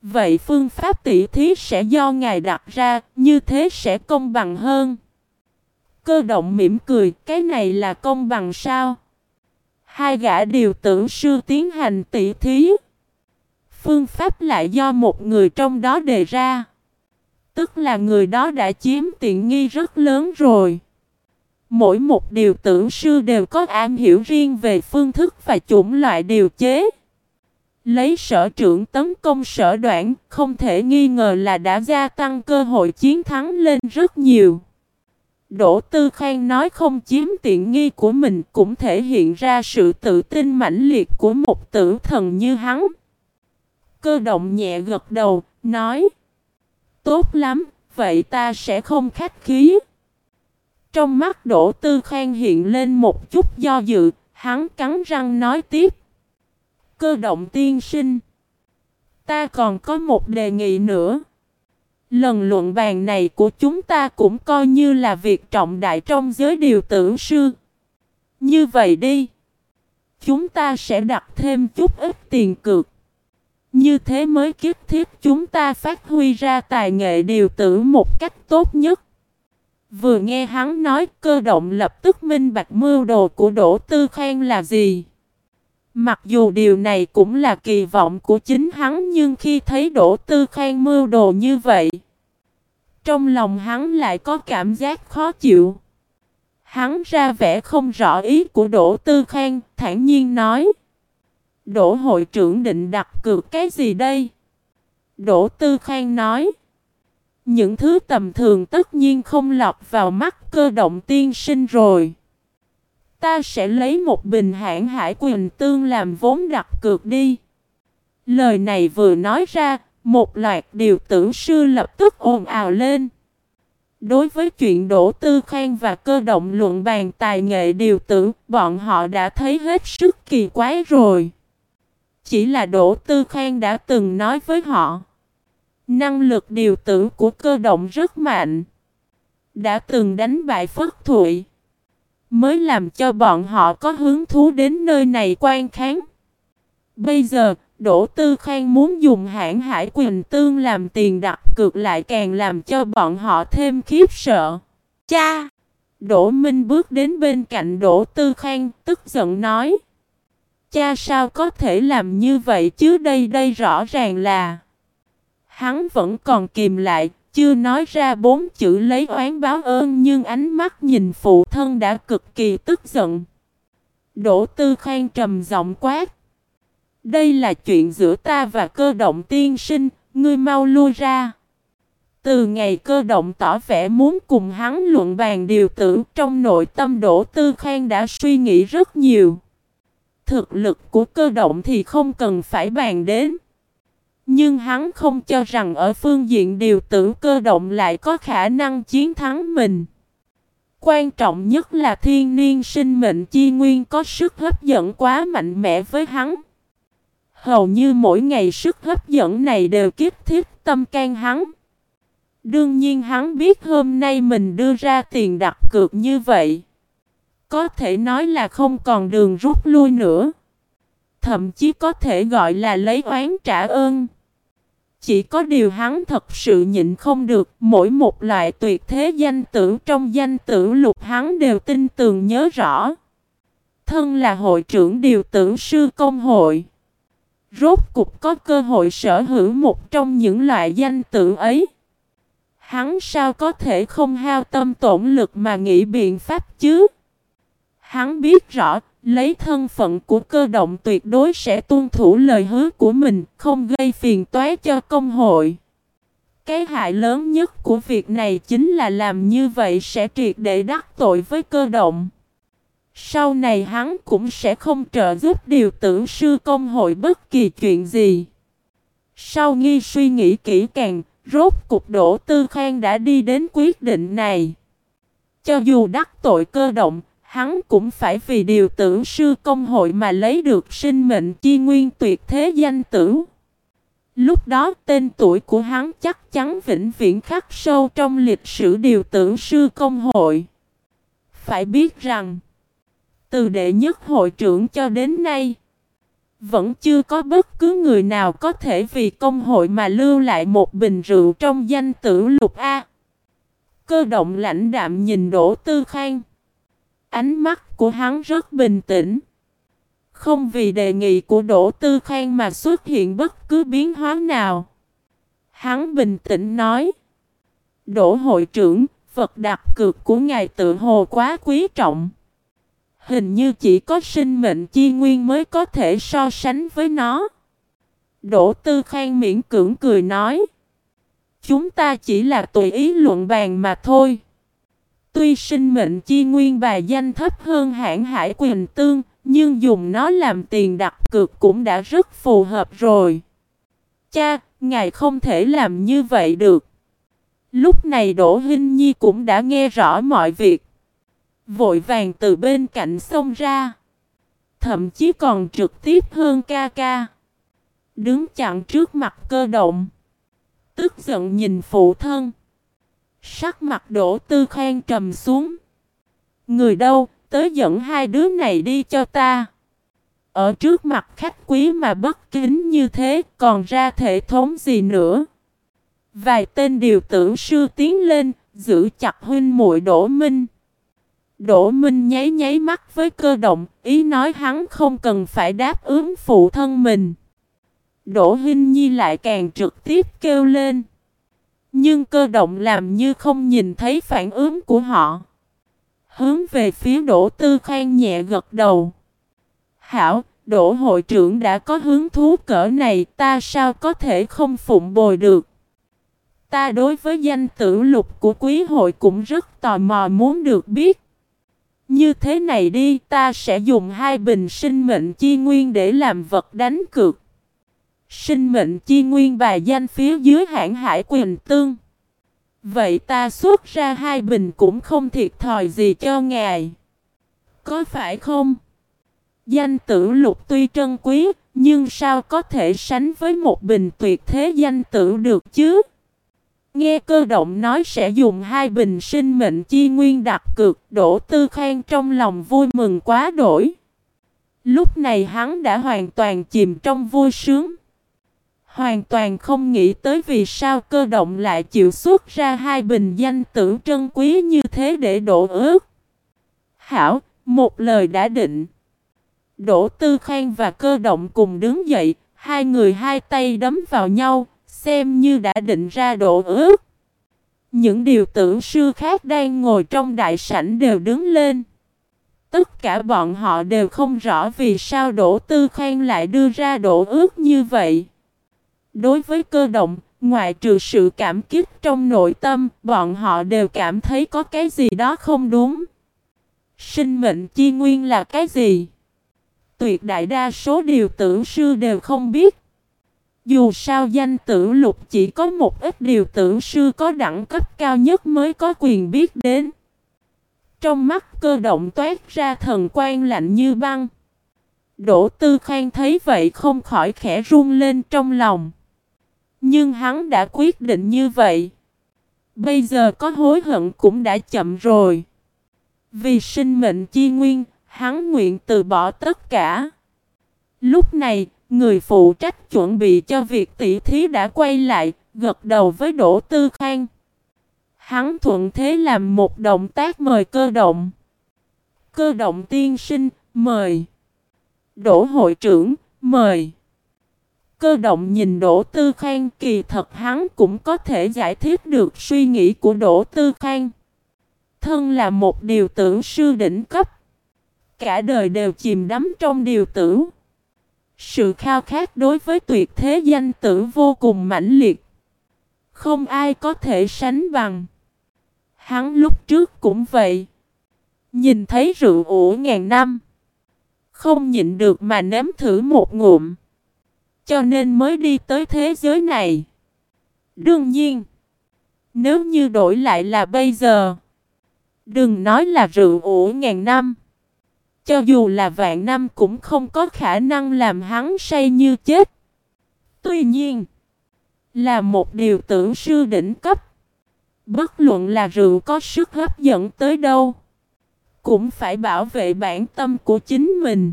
Vậy phương pháp tỷ thí sẽ do ngài đặt ra, như thế sẽ công bằng hơn. Cơ động mỉm cười, cái này là công bằng sao? Hai gã điều tưởng sư tiến hành tỷ thí. Phương pháp lại do một người trong đó đề ra. Tức là người đó đã chiếm tiện nghi rất lớn rồi. Mỗi một điều tưởng sư đều có am hiểu riêng về phương thức và chủng loại điều chế. Lấy sở trưởng tấn công sở đoạn không thể nghi ngờ là đã gia tăng cơ hội chiến thắng lên rất nhiều. Đỗ Tư Khang nói không chiếm tiện nghi của mình cũng thể hiện ra sự tự tin mãnh liệt của một tử thần như hắn. Cơ động nhẹ gật đầu, nói Tốt lắm, vậy ta sẽ không khách khí. Trong mắt Đỗ Tư Khang hiện lên một chút do dự, hắn cắn răng nói tiếp. Cơ động tiên sinh. Ta còn có một đề nghị nữa. Lần luận bàn này của chúng ta cũng coi như là việc trọng đại trong giới điều tưởng sư. Như vậy đi. Chúng ta sẽ đặt thêm chút ít tiền cược. Như thế mới kiếp thiết chúng ta phát huy ra tài nghệ điều tử một cách tốt nhất. Vừa nghe hắn nói, cơ động lập tức minh bạch mưu đồ của Đỗ Tư Khang là gì. Mặc dù điều này cũng là kỳ vọng của chính hắn nhưng khi thấy Đỗ Tư Khang mưu đồ như vậy, trong lòng hắn lại có cảm giác khó chịu. Hắn ra vẻ không rõ ý của Đỗ Tư Khang, thản nhiên nói. Đỗ hội trưởng định đặt cược cái gì đây? Đỗ Tư Khang nói. Những thứ tầm thường tất nhiên không lọt vào mắt cơ động tiên sinh rồi. Ta sẽ lấy một bình hãng hải quyền tương làm vốn đặt cược đi. Lời này vừa nói ra, một loạt điều tưởng sư lập tức ồn ào lên. Đối với chuyện đổ Tư Khang và cơ động luận bàn tài nghệ điều tưởng, bọn họ đã thấy hết sức kỳ quái rồi. Chỉ là đổ Tư Khang đã từng nói với họ. Năng lực điều tử của cơ động rất mạnh. Đã từng đánh bại Phất Thụy. Mới làm cho bọn họ có hứng thú đến nơi này quan kháng. Bây giờ, Đỗ Tư Khang muốn dùng hãng hải quyền tương làm tiền đặt cược lại càng làm cho bọn họ thêm khiếp sợ. Cha! Đỗ Minh bước đến bên cạnh Đỗ Tư Khang, tức giận nói. Cha sao có thể làm như vậy chứ đây đây rõ ràng là Hắn vẫn còn kìm lại chưa nói ra bốn chữ lấy oán báo ơn, Nhưng ánh mắt nhìn phụ thân đã cực kỳ tức giận Đỗ Tư Khang trầm giọng quát, Đây là chuyện giữa ta và cơ động tiên sinh, Ngươi mau lui ra Từ ngày cơ động tỏ vẻ muốn cùng hắn luận bàn điều tử, trong nội tâm Đỗ Tư Khang đã suy nghĩ rất nhiều. Thực lực của cơ động thì không cần phải bàn đến. Nhưng hắn không cho rằng ở phương diện điều tử cơ động lại có khả năng chiến thắng mình. Quan trọng nhất là thiên niên sinh mệnh chi nguyên có sức hấp dẫn quá mạnh mẽ với hắn. Hầu như mỗi ngày sức hấp dẫn này đều kích thích tâm can hắn. Đương nhiên hắn biết hôm nay mình đưa ra tiền đặt cược như vậy. Có thể nói là không còn đường rút lui nữa. Thậm chí có thể gọi là lấy oán trả ơn. Chỉ có điều hắn thật sự nhịn không được, mỗi một loại tuyệt thế danh tử trong danh tử lục hắn đều tin tường nhớ rõ. Thân là hội trưởng điều tử sư công hội. Rốt cục có cơ hội sở hữu một trong những loại danh tử ấy. Hắn sao có thể không hao tâm tổn lực mà nghĩ biện pháp chứ? Hắn biết rõ, lấy thân phận của cơ động tuyệt đối sẽ tuân thủ lời hứa của mình, không gây phiền toái cho công hội. Cái hại lớn nhất của việc này chính là làm như vậy sẽ triệt để đắc tội với cơ động. Sau này hắn cũng sẽ không trợ giúp điều tử sư công hội bất kỳ chuyện gì. Sau nghi suy nghĩ kỹ càng, rốt cục đổ tư khang đã đi đến quyết định này. Cho dù đắc tội cơ động, hắn cũng phải vì điều tử sư công hội mà lấy được sinh mệnh chi nguyên tuyệt thế danh tử. Lúc đó tên tuổi của hắn chắc chắn vĩnh viễn khắc sâu trong lịch sử điều tử sư công hội. Phải biết rằng, từ đệ nhất hội trưởng cho đến nay, vẫn chưa có bất cứ người nào có thể vì công hội mà lưu lại một bình rượu trong danh tử lục A. Cơ động lãnh đạm nhìn Đỗ Tư Khang. Ánh mắt của hắn rất bình tĩnh. Không vì đề nghị của Đỗ Tư Khang mà xuất hiện bất cứ biến hóa nào. Hắn bình tĩnh nói. Đỗ hội trưởng, vật đặc cược của ngài tự hồ quá quý trọng. Hình như chỉ có sinh mệnh chi nguyên mới có thể so sánh với nó. Đỗ Tư Khang miễn cưỡng cười nói. Chúng ta chỉ là tùy ý luận bàn mà thôi. Tuy sinh mệnh chi nguyên bài danh thấp hơn hãng hải quyền tương, nhưng dùng nó làm tiền đặt cược cũng đã rất phù hợp rồi. Cha, ngài không thể làm như vậy được. Lúc này Đỗ Hinh Nhi cũng đã nghe rõ mọi việc. Vội vàng từ bên cạnh xông ra. Thậm chí còn trực tiếp hơn ca ca. Đứng chặn trước mặt cơ động. Tức giận nhìn phụ thân. Sắc mặt đổ tư khen trầm xuống. Người đâu, tới dẫn hai đứa này đi cho ta. Ở trước mặt khách quý mà bất kính như thế, còn ra thể thống gì nữa. Vài tên điều tưởng sư tiến lên, giữ chặt huynh muội Đỗ Minh. Đỗ Minh nháy nháy mắt với cơ động, ý nói hắn không cần phải đáp ứng phụ thân mình. Đỗ Hinh Nhi lại càng trực tiếp kêu lên. Nhưng cơ động làm như không nhìn thấy phản ứng của họ. Hướng về phía Đỗ Tư Khang nhẹ gật đầu. Hảo, Đỗ hội trưởng đã có hứng thú cỡ này ta sao có thể không phụng bồi được. Ta đối với danh tử lục của quý hội cũng rất tò mò muốn được biết. Như thế này đi ta sẽ dùng hai bình sinh mệnh chi nguyên để làm vật đánh cược. Sinh mệnh chi nguyên và danh phía dưới hãng hải quyền tương. Vậy ta xuất ra hai bình cũng không thiệt thòi gì cho ngài. Có phải không? Danh tử lục tuy trân quý, nhưng sao có thể sánh với một bình tuyệt thế danh tử được chứ? Nghe cơ động nói sẽ dùng hai bình sinh mệnh chi nguyên đặc cực, đổ tư khang trong lòng vui mừng quá đổi. Lúc này hắn đã hoàn toàn chìm trong vui sướng. Hoàn toàn không nghĩ tới vì sao cơ động lại chịu xuất ra hai bình danh tử trân quý như thế để đổ ước. Hảo, một lời đã định. Đỗ Tư Khang và cơ động cùng đứng dậy, hai người hai tay đấm vào nhau, xem như đã định ra đổ ước. Những điều tử sư khác đang ngồi trong đại sảnh đều đứng lên. Tất cả bọn họ đều không rõ vì sao Đỗ Tư Khang lại đưa ra đổ ước như vậy. Đối với cơ động, ngoại trừ sự cảm kích trong nội tâm, bọn họ đều cảm thấy có cái gì đó không đúng. Sinh mệnh chi nguyên là cái gì? Tuyệt đại đa số điều tưởng sư đều không biết. Dù sao danh tử lục chỉ có một ít điều tưởng sư có đẳng cấp cao nhất mới có quyền biết đến. Trong mắt cơ động toát ra thần quan lạnh như băng. Đỗ Tư Khang thấy vậy không khỏi khẽ run lên trong lòng. Nhưng hắn đã quyết định như vậy. Bây giờ có hối hận cũng đã chậm rồi. Vì sinh mệnh chi nguyên, hắn nguyện từ bỏ tất cả. Lúc này, người phụ trách chuẩn bị cho việc tỷ thí đã quay lại, gật đầu với Đỗ Tư Khang. Hắn thuận thế làm một động tác mời cơ động. Cơ động tiên sinh, mời. Đỗ hội trưởng, mời. Cơ động nhìn Đỗ Tư Khang, kỳ thật hắn cũng có thể giải thích được suy nghĩ của Đỗ Tư Khang. Thân là một điều tưởng sư đỉnh cấp. Cả đời đều chìm đắm trong điều tưởng. Sự khao khát đối với tuyệt thế danh tử vô cùng mãnh liệt. Không ai có thể sánh bằng. Hắn lúc trước cũng vậy. Nhìn thấy rượu ủ ngàn năm. Không nhịn được mà nếm thử một ngụm. Cho nên mới đi tới thế giới này. Đương nhiên. Nếu như đổi lại là bây giờ. Đừng nói là rượu ủ ngàn năm. Cho dù là vạn năm cũng không có khả năng làm hắn say như chết. Tuy nhiên. Là một điều tưởng sư đỉnh cấp. Bất luận là rượu có sức hấp dẫn tới đâu. Cũng phải bảo vệ bản tâm của chính mình.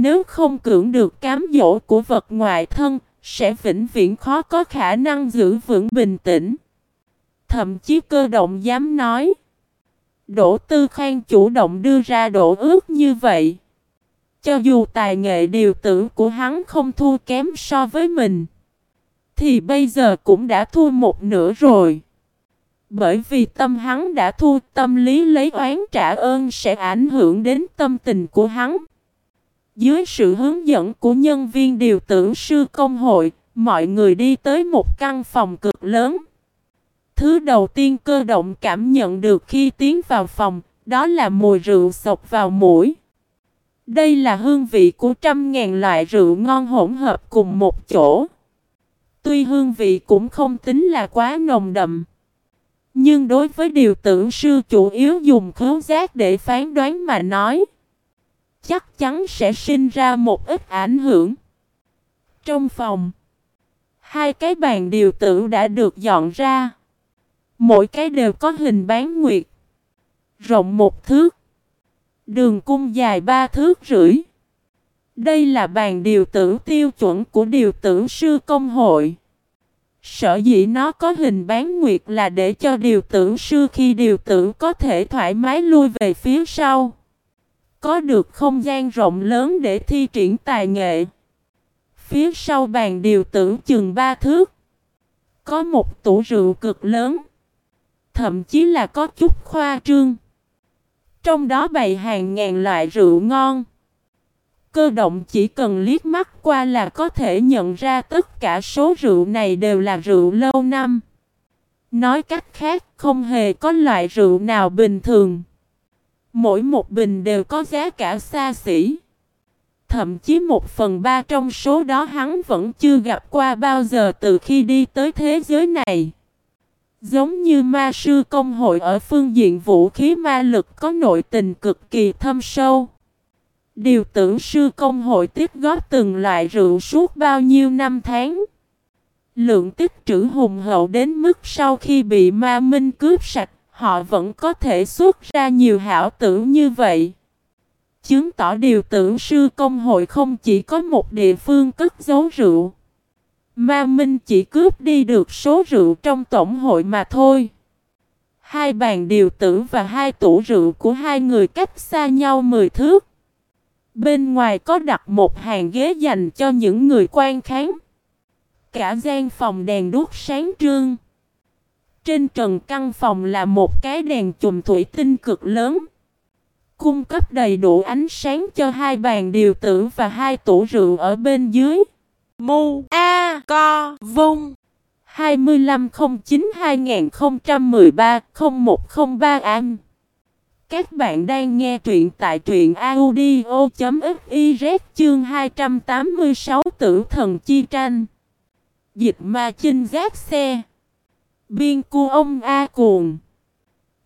Nếu không cưỡng được cám dỗ của vật ngoại thân, sẽ vĩnh viễn khó có khả năng giữ vững bình tĩnh. Thậm chí cơ động dám nói. Đỗ Tư Khang chủ động đưa ra đổ ước như vậy. Cho dù tài nghệ điều tử của hắn không thua kém so với mình. Thì bây giờ cũng đã thua một nửa rồi. Bởi vì tâm hắn đã thua tâm lý lấy oán trả ơn sẽ ảnh hưởng đến tâm tình của hắn. Dưới sự hướng dẫn của nhân viên điều tưởng sư công hội, mọi người đi tới một căn phòng cực lớn. Thứ đầu tiên cơ động cảm nhận được khi tiến vào phòng, đó là mùi rượu sộc vào mũi. Đây là hương vị của trăm ngàn loại rượu ngon hỗn hợp cùng một chỗ. Tuy hương vị cũng không tính là quá nồng đậm. Nhưng đối với điều tưởng sư chủ yếu dùng khứu giác để phán đoán mà nói chắc chắn sẽ sinh ra một ít ảnh hưởng. Trong phòng, hai cái bàn điều tử đã được dọn ra. Mỗi cái đều có hình bán nguyệt, rộng một thước, đường cung dài ba thước rưỡi. Đây là bàn điều tử tiêu chuẩn của điều tử sư công hội. Sở dĩ nó có hình bán nguyệt là để cho điều tử sư khi điều tử có thể thoải mái lui về phía sau. Có được không gian rộng lớn để thi triển tài nghệ. Phía sau bàn điều tử chừng ba thước. Có một tủ rượu cực lớn. Thậm chí là có chút khoa trương. Trong đó bày hàng ngàn loại rượu ngon. Cơ động chỉ cần liếc mắt qua là có thể nhận ra tất cả số rượu này đều là rượu lâu năm. Nói cách khác, không hề có loại rượu nào bình thường. Mỗi một bình đều có giá cả xa xỉ. Thậm chí một phần ba trong số đó hắn vẫn chưa gặp qua bao giờ từ khi đi tới thế giới này. Giống như ma sư công hội ở phương diện vũ khí ma lực có nội tình cực kỳ thâm sâu. Điều tưởng sư công hội tiếp góp từng loại rượu suốt bao nhiêu năm tháng. Lượng tích trữ hùng hậu đến mức sau khi bị ma minh cướp sạch họ vẫn có thể xuất ra nhiều hảo tử như vậy. Chứng tỏ điều tưởng sư công hội không chỉ có một địa phương cất giấu rượu. Ma Minh chỉ cướp đi được số rượu trong tổng hội mà thôi. Hai bàn điều tử và hai tủ rượu của hai người cách xa nhau mười thước. Bên ngoài có đặt một hàng ghế dành cho những người quan kháng. Cả gian phòng đèn đuốc sáng trương. Trên trần căn phòng là một cái đèn chùm thủy tinh cực lớn. Cung cấp đầy đủ ánh sáng cho hai bàn điều tử và hai tủ rượu ở bên dưới. Mu A Co Vung 2509-2013-0103 An Các bạn đang nghe truyện tại truyện audio.fiz chương 286 Tử thần chi tranh Dịch ma chinh giác xe Biên cu ông A cuồng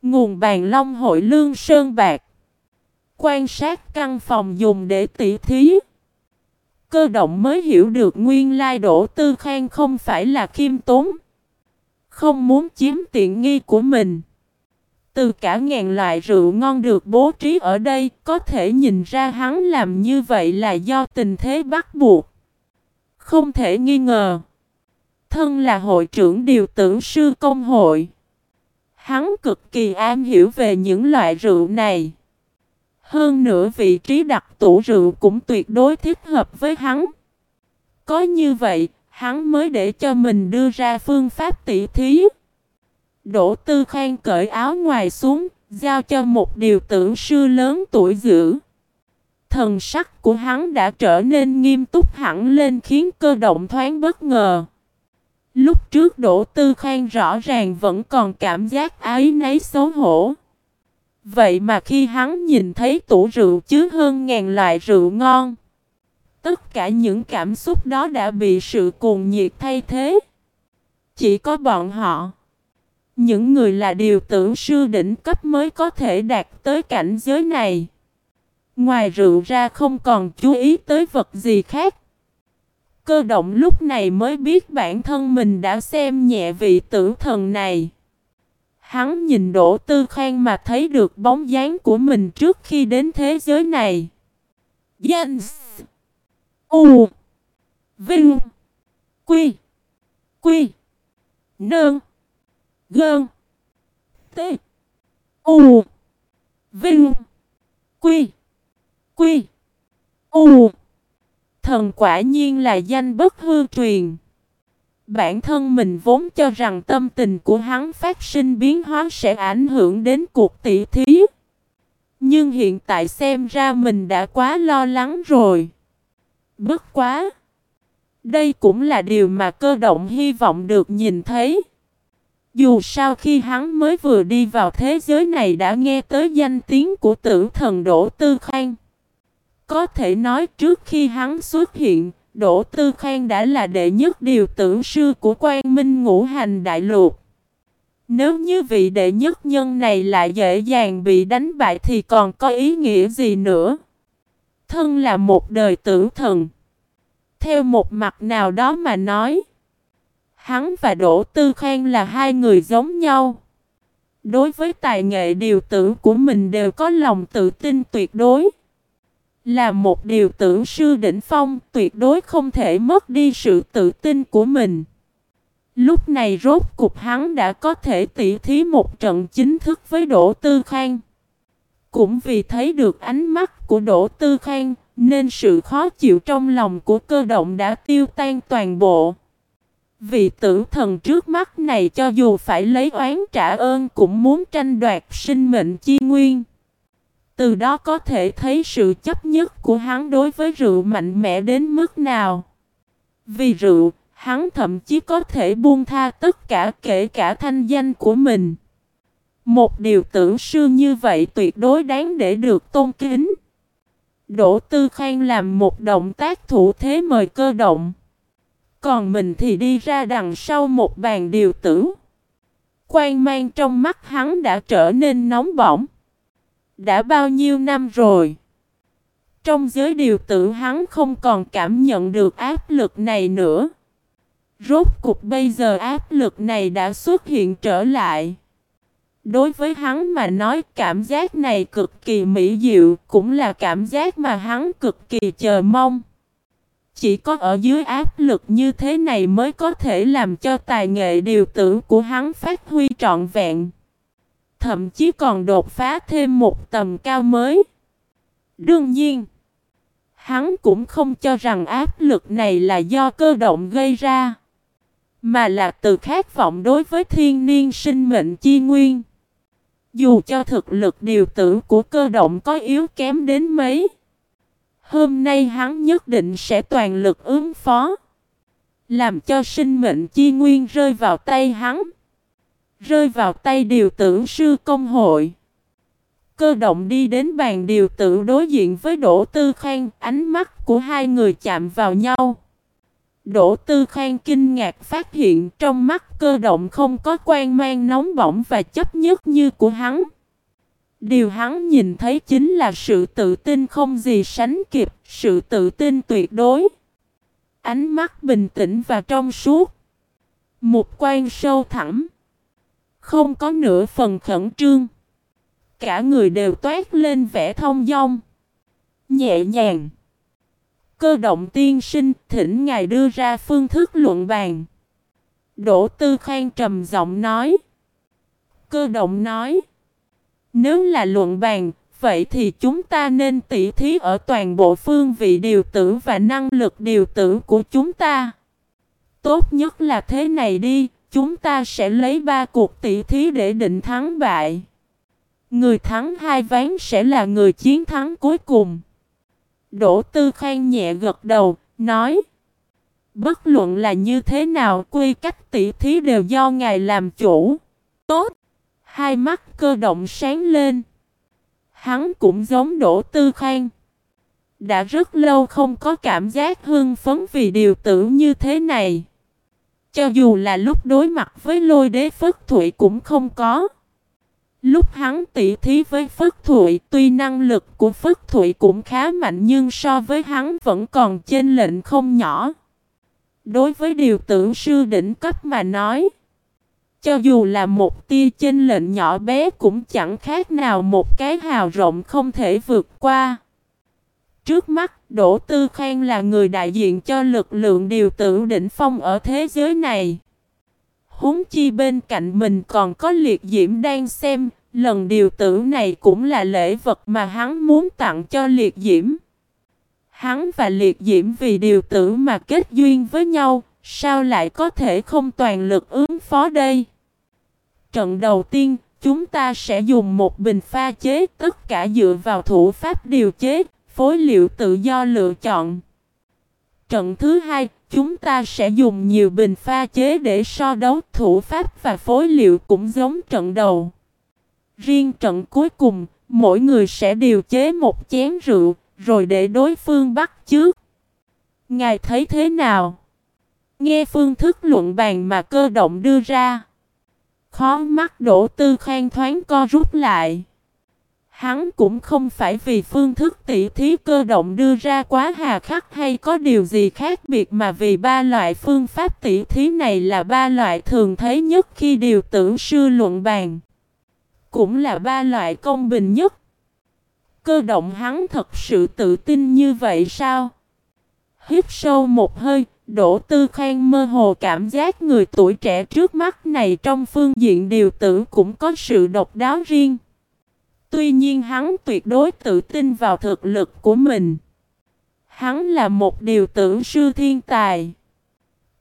Nguồn bàn long hội lương sơn bạc Quan sát căn phòng dùng để tỉ thí Cơ động mới hiểu được nguyên lai đổ tư khang không phải là khiêm tốn. Không muốn chiếm tiện nghi của mình. Từ cả ngàn loại rượu ngon được bố trí ở đây, có thể nhìn ra hắn làm như vậy là do tình thế bắt buộc. Không thể nghi ngờ. Thân là hội trưởng điều tưởng sư công hội. Hắn cực kỳ am hiểu về những loại rượu này. Hơn nữa vị trí đặt tủ rượu cũng tuyệt đối thích hợp với hắn. Có như vậy, hắn mới để cho mình đưa ra phương pháp tỉ thí. Đỗ Tư Khang cởi áo ngoài xuống, giao cho một điều tưởng sư lớn tuổi giữ. Thần sắc của hắn đã trở nên nghiêm túc hẳn lên khiến cơ động thoáng bất ngờ. Lúc trước Đỗ Tư Khang rõ ràng vẫn còn cảm giác ái nấy xấu hổ. Vậy mà khi hắn nhìn thấy tủ rượu chứa hơn ngàn loại rượu ngon, tất cả những cảm xúc đó đã bị sự cuồng nhiệt thay thế. Chỉ có bọn họ, những người là điều tưởng sư đỉnh cấp mới có thể đạt tới cảnh giới này. Ngoài rượu ra không còn chú ý tới vật gì khác. Cơ động lúc này mới biết bản thân mình đã xem nhẹ vị tử thần này. Hắn nhìn Đỗ Tư Khang mà thấy được bóng dáng của mình trước khi đến thế giới này. Danh U, Vinh, Quy Quy, Nương, Gơn, T, U, Vinh, Quy Quy, U Thần quả nhiên là danh bất hư truyền. Bản thân mình vốn cho rằng tâm tình của hắn phát sinh biến hóa sẽ ảnh hưởng đến cuộc tỷ thí. Nhưng hiện tại xem ra mình đã quá lo lắng rồi. Bất quá! Đây cũng là điều mà cơ động hy vọng được nhìn thấy. Dù sao khi hắn mới vừa đi vào thế giới này đã nghe tới danh tiếng của tử thần Đỗ Tư Khang. Có thể nói trước khi hắn xuất hiện, Đỗ Tư Khang đã là đệ nhất điều tưởng sư của quan minh ngũ hành đại lục. Nếu như vị đệ nhất nhân này lại dễ dàng bị đánh bại thì còn có ý nghĩa gì nữa? Thân là một đời tử thần. Theo một mặt nào đó mà nói, hắn và Đỗ Tư Khang là hai người giống nhau. Đối với tài nghệ điều tử của mình đều có lòng tự tin tuyệt đối. Là một điều tưởng sư đỉnh phong, tuyệt đối không thể mất đi sự tự tin của mình. Lúc này rốt cục hắn đã có thể tỉ thí một trận chính thức với Đỗ Tư Khang. Cũng vì thấy được ánh mắt của Đỗ Tư Khang, nên sự khó chịu trong lòng của cơ động đã tiêu tan toàn bộ. Vị tử thần trước mắt này cho dù phải lấy oán trả ơn cũng muốn tranh đoạt sinh mệnh chi nguyên. Từ đó có thể thấy sự chấp nhất của hắn đối với rượu mạnh mẽ đến mức nào. Vì rượu, hắn thậm chí có thể buông tha tất cả kể cả thanh danh của mình. Một điều tưởng sư như vậy tuyệt đối đáng để được tôn kính. Đỗ Tư Khang làm một động tác thủ thế mời cơ động. Còn mình thì đi ra đằng sau một bàn điều tử. Quan mang trong mắt hắn đã trở nên nóng bỏng. Đã bao nhiêu năm rồi? Trong giới điều tử hắn không còn cảm nhận được áp lực này nữa. Rốt cục bây giờ áp lực này đã xuất hiện trở lại. Đối với hắn mà nói, cảm giác này cực kỳ mỹ diệu, cũng là cảm giác mà hắn cực kỳ chờ mong. Chỉ có ở dưới áp lực như thế này mới có thể làm cho tài nghệ điều tử của hắn phát huy trọn vẹn thậm chí còn đột phá thêm một tầm cao mới. Đương nhiên, hắn cũng không cho rằng áp lực này là do cơ động gây ra, mà là từ khát vọng đối với thiên niên sinh mệnh chi nguyên. Dù cho thực lực điều tử của cơ động có yếu kém đến mấy, hôm nay hắn nhất định sẽ toàn lực ứng phó. Làm cho sinh mệnh chi nguyên rơi vào tay hắn. Rơi vào tay điều tử sư công hội. Cơ động đi đến bàn điều tử đối diện với Đỗ Tư Khang, ánh mắt của hai người chạm vào nhau. Đỗ Tư Khang kinh ngạc phát hiện trong mắt cơ động không có quan mang nóng bỏng và chấp nhất như của hắn. Điều hắn nhìn thấy chính là sự tự tin không gì sánh kịp, sự tự tin tuyệt đối. Ánh mắt bình tĩnh và trong suốt. Một quan sâu thẳm. Không có nửa phần khẩn trương. Cả người đều toát lên vẻ thông dong. Nhẹ nhàng. Cơ động tiên sinh thỉnh ngài đưa ra phương thức luận bàn. Đỗ Tư Khang trầm giọng nói. Cơ động nói. Nếu là luận bàn, vậy thì chúng ta nên tỉ thí ở toàn bộ phương vị điều tử và năng lực điều tử của chúng ta. Tốt nhất là thế này đi, chúng ta sẽ lấy ba cuộc tỷ thí để định thắng bại. Người thắng hai ván sẽ là người chiến thắng cuối cùng. Đỗ Tư Khang nhẹ gật đầu, nói Bất luận là như thế nào quy cách tỷ thí đều do ngài làm chủ. Tốt! Hai mắt cơ động sáng lên. Hắn cũng giống Đỗ Tư Khang. Đã rất lâu không có cảm giác hưng phấn vì điều tử như thế này. Cho dù là lúc đối mặt với lôi đế phất thụy cũng không có. Lúc hắn tỉ thí với Phất Thụy, tuy năng lực của Phất Thụy cũng khá mạnh nhưng so với hắn vẫn còn trên lệnh không nhỏ. Đối với điều tử sư đỉnh cấp mà nói, cho dù là một tia trên lệnh nhỏ bé cũng chẳng khác nào một cái hào rộng không thể vượt qua. Trước mắt, Đỗ Tư Khang là người đại diện cho lực lượng điều tử đỉnh phong ở thế giới này. Húng chi bên cạnh mình còn có liệt diễm đang xem, lần điều tử này cũng là lễ vật mà hắn muốn tặng cho liệt diễm. Hắn và liệt diễm vì điều tử mà kết duyên với nhau, sao lại có thể không toàn lực ứng phó đây? Trận đầu tiên, chúng ta sẽ dùng một bình pha chế tất cả dựa vào thủ pháp điều chế, phối liệu tự do lựa chọn. Trận thứ hai, chúng ta sẽ dùng nhiều bình pha chế để so đấu thủ pháp và phối liệu cũng giống trận đầu. Riêng trận cuối cùng, mỗi người sẽ điều chế một chén rượu, rồi để đối phương bắt trước. Ngài thấy thế nào? Nghe phương thức luận bàn mà cơ động đưa ra. Khó mắt đổ tư khang thoáng co rút lại. Hắn cũng không phải vì phương thức tỉ thí cơ động đưa ra quá hà khắc hay có điều gì khác biệt mà vì ba loại phương pháp tỉ thí này là ba loại thường thấy nhất khi điều tưởng sư luận bàn. Cũng là ba loại công bình nhất. Cơ động hắn thật sự tự tin như vậy sao? Hít sâu một hơi, Đỗ Tư Khang mơ hồ cảm giác người tuổi trẻ trước mắt này trong phương diện điều tử cũng có sự độc đáo riêng. Tuy nhiên hắn tuyệt đối tự tin vào thực lực của mình. Hắn là một điều tử sư thiên tài.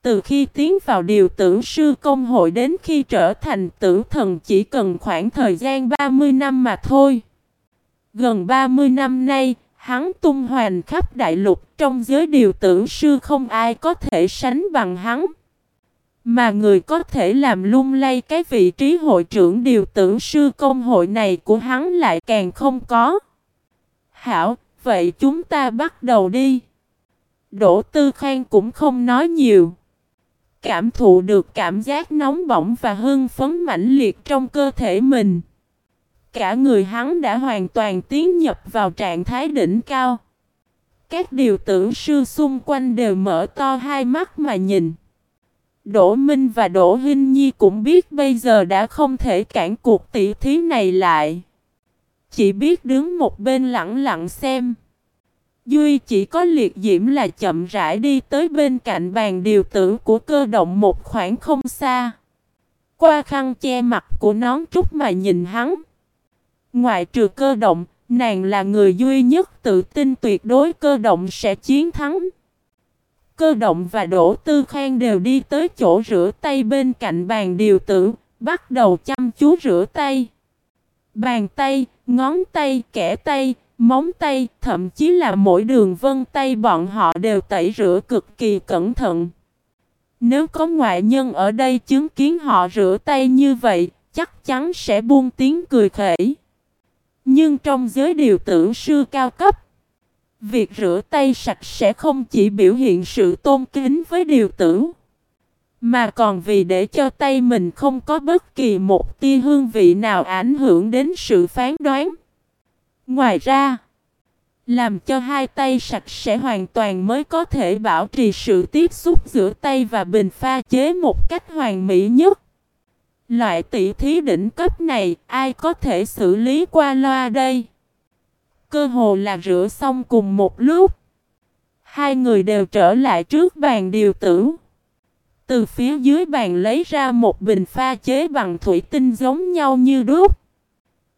Từ khi tiến vào điều tử sư công hội đến khi trở thành tử thần chỉ cần khoảng thời gian 30 năm mà thôi. Gần 30 năm nay, hắn tung hoành khắp đại lục trong giới điều tử sư không ai có thể sánh bằng hắn. Mà người có thể làm lung lay cái vị trí hội trưởng điều tử sư công hội này của hắn lại càng không có. Hảo, vậy chúng ta bắt đầu đi. Đỗ Tư Khang cũng không nói nhiều. Cảm thụ được cảm giác nóng bỏng và hưng phấn mãnh liệt trong cơ thể mình. Cả người hắn đã hoàn toàn tiến nhập vào trạng thái đỉnh cao. Các điều tử sư xung quanh đều mở to hai mắt mà nhìn. Đỗ Minh và Đỗ Hinh Nhi cũng biết bây giờ đã không thể cản cuộc tỷ thí này lại. Chỉ biết đứng một bên lặng lặng xem. Duy chỉ có liệt diễm là chậm rãi đi tới bên cạnh bàn điều tử của cơ động một khoảng không xa. Qua khăn che mặt của nón trúc mà nhìn hắn. Ngoại trừ cơ động, nàng là người duy nhất tự tin tuyệt đối cơ động sẽ chiến thắng. Cơ động và Đỗ Tư Khang đều đi tới chỗ rửa tay bên cạnh bàn điều tử, bắt đầu chăm chú rửa tay. Bàn tay, ngón tay, kẻ tay, móng tay, thậm chí là mỗi đường vân tay bọn họ đều tẩy rửa cực kỳ cẩn thận. Nếu có ngoại nhân ở đây chứng kiến họ rửa tay như vậy, chắc chắn sẽ buông tiếng cười khẩy. Nhưng trong giới điều tử sư cao cấp, việc rửa tay sạch sẽ không chỉ biểu hiện sự tôn kính với điều tử, mà còn vì để cho tay mình không có bất kỳ một tia hương vị nào ảnh hưởng đến sự phán đoán. Ngoài ra, làm cho hai tay sạch sẽ hoàn toàn mới có thể bảo trì sự tiếp xúc giữa tay và bình pha chế một cách hoàn mỹ nhất. Loại tỷ thí đỉnh cấp này ai có thể xử lý qua loa đây? Cơ hồ là rửa xong cùng một lúc. Hai người đều trở lại trước bàn điều tử. Từ phía dưới bàn lấy ra một bình pha chế bằng thủy tinh giống nhau như đúc.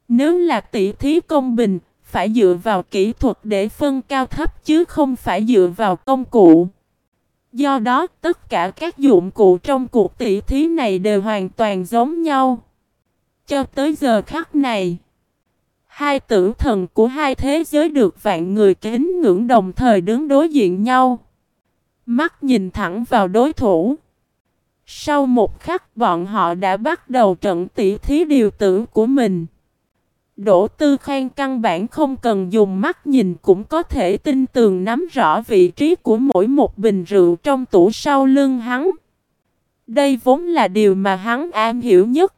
Nếu là tỷ thí công bình, phải dựa vào kỹ thuật để phân cao thấp chứ không phải dựa vào công cụ. Do đó, tất cả các dụng cụ trong cuộc tỷ thí này đều hoàn toàn giống nhau. Cho tới giờ khắc này, hai tử thần của hai thế giới được vạn người kính ngưỡng đồng thời đứng đối diện nhau. Mắt nhìn thẳng vào đối thủ. Sau một khắc, bọn họ đã bắt đầu trận tỷ thí điều tử của mình. Đỗ Tư Khang căn bản không cần dùng mắt nhìn cũng có thể tin tường nắm rõ vị trí của mỗi một bình rượu trong tủ sau lưng hắn. Đây vốn là điều mà hắn am hiểu nhất.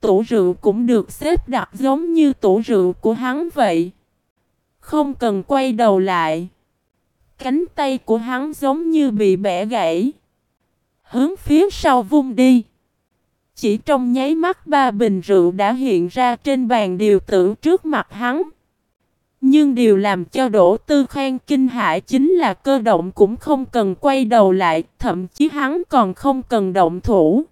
Tủ rượu cũng được xếp đặt giống như tủ rượu của hắn vậy. Không cần quay đầu lại. Cánh tay của hắn giống như bị bẻ gãy. Hướng phía sau vung đi. Chỉ trong nháy mắt ba bình rượu đã hiện ra trên bàn điều tử trước mặt hắn. Nhưng điều làm cho Đỗ Tư Khang kinh hãi chính là cơ động cũng không cần quay đầu lại, thậm chí hắn còn không cần động thủ.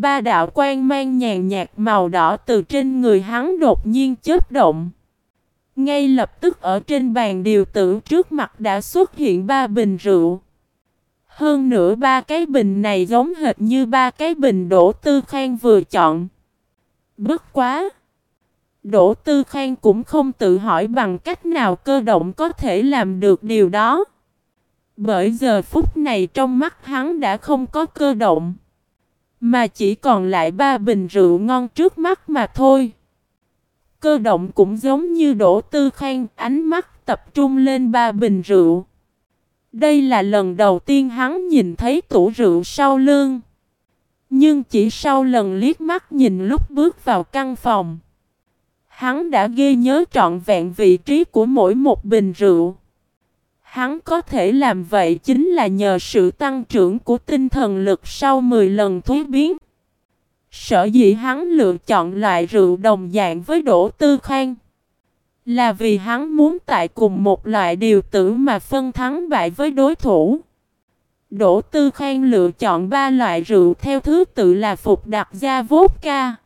Ba đạo quan mang nhàn nhạt màu đỏ từ trên người hắn đột nhiên chớp động. Ngay lập tức ở trên bàn điều tử trước mặt đã xuất hiện ba bình rượu. Hơn nữa ba cái bình này giống hệt như ba cái bình Đỗ Tư Khang vừa chọn. Bất quá! Đỗ Tư Khang cũng không tự hỏi bằng cách nào cơ động có thể làm được điều đó. Bởi giờ phút này trong mắt hắn đã không có cơ động. Mà chỉ còn lại ba bình rượu ngon trước mắt mà thôi. Cơ động cũng giống như Đỗ Tư Khang, ánh mắt tập trung lên ba bình rượu. Đây là lần đầu tiên hắn nhìn thấy tủ rượu sau lưng. Nhưng chỉ sau lần liếc mắt nhìn lúc bước vào căn phòng. Hắn đã ghi nhớ trọn vẹn vị trí của mỗi một bình rượu. Hắn có thể làm vậy chính là nhờ sự tăng trưởng của tinh thần lực sau 10 lần thối biến. Sở dĩ hắn lựa chọn loại rượu đồng dạng với Đỗ Tư Khang. Là vì hắn muốn tại cùng một loại điều tử mà phân thắng bại với đối thủ. Đỗ Tư Khang lựa chọn ba loại rượu theo thứ tự là phục đặc gia vodka,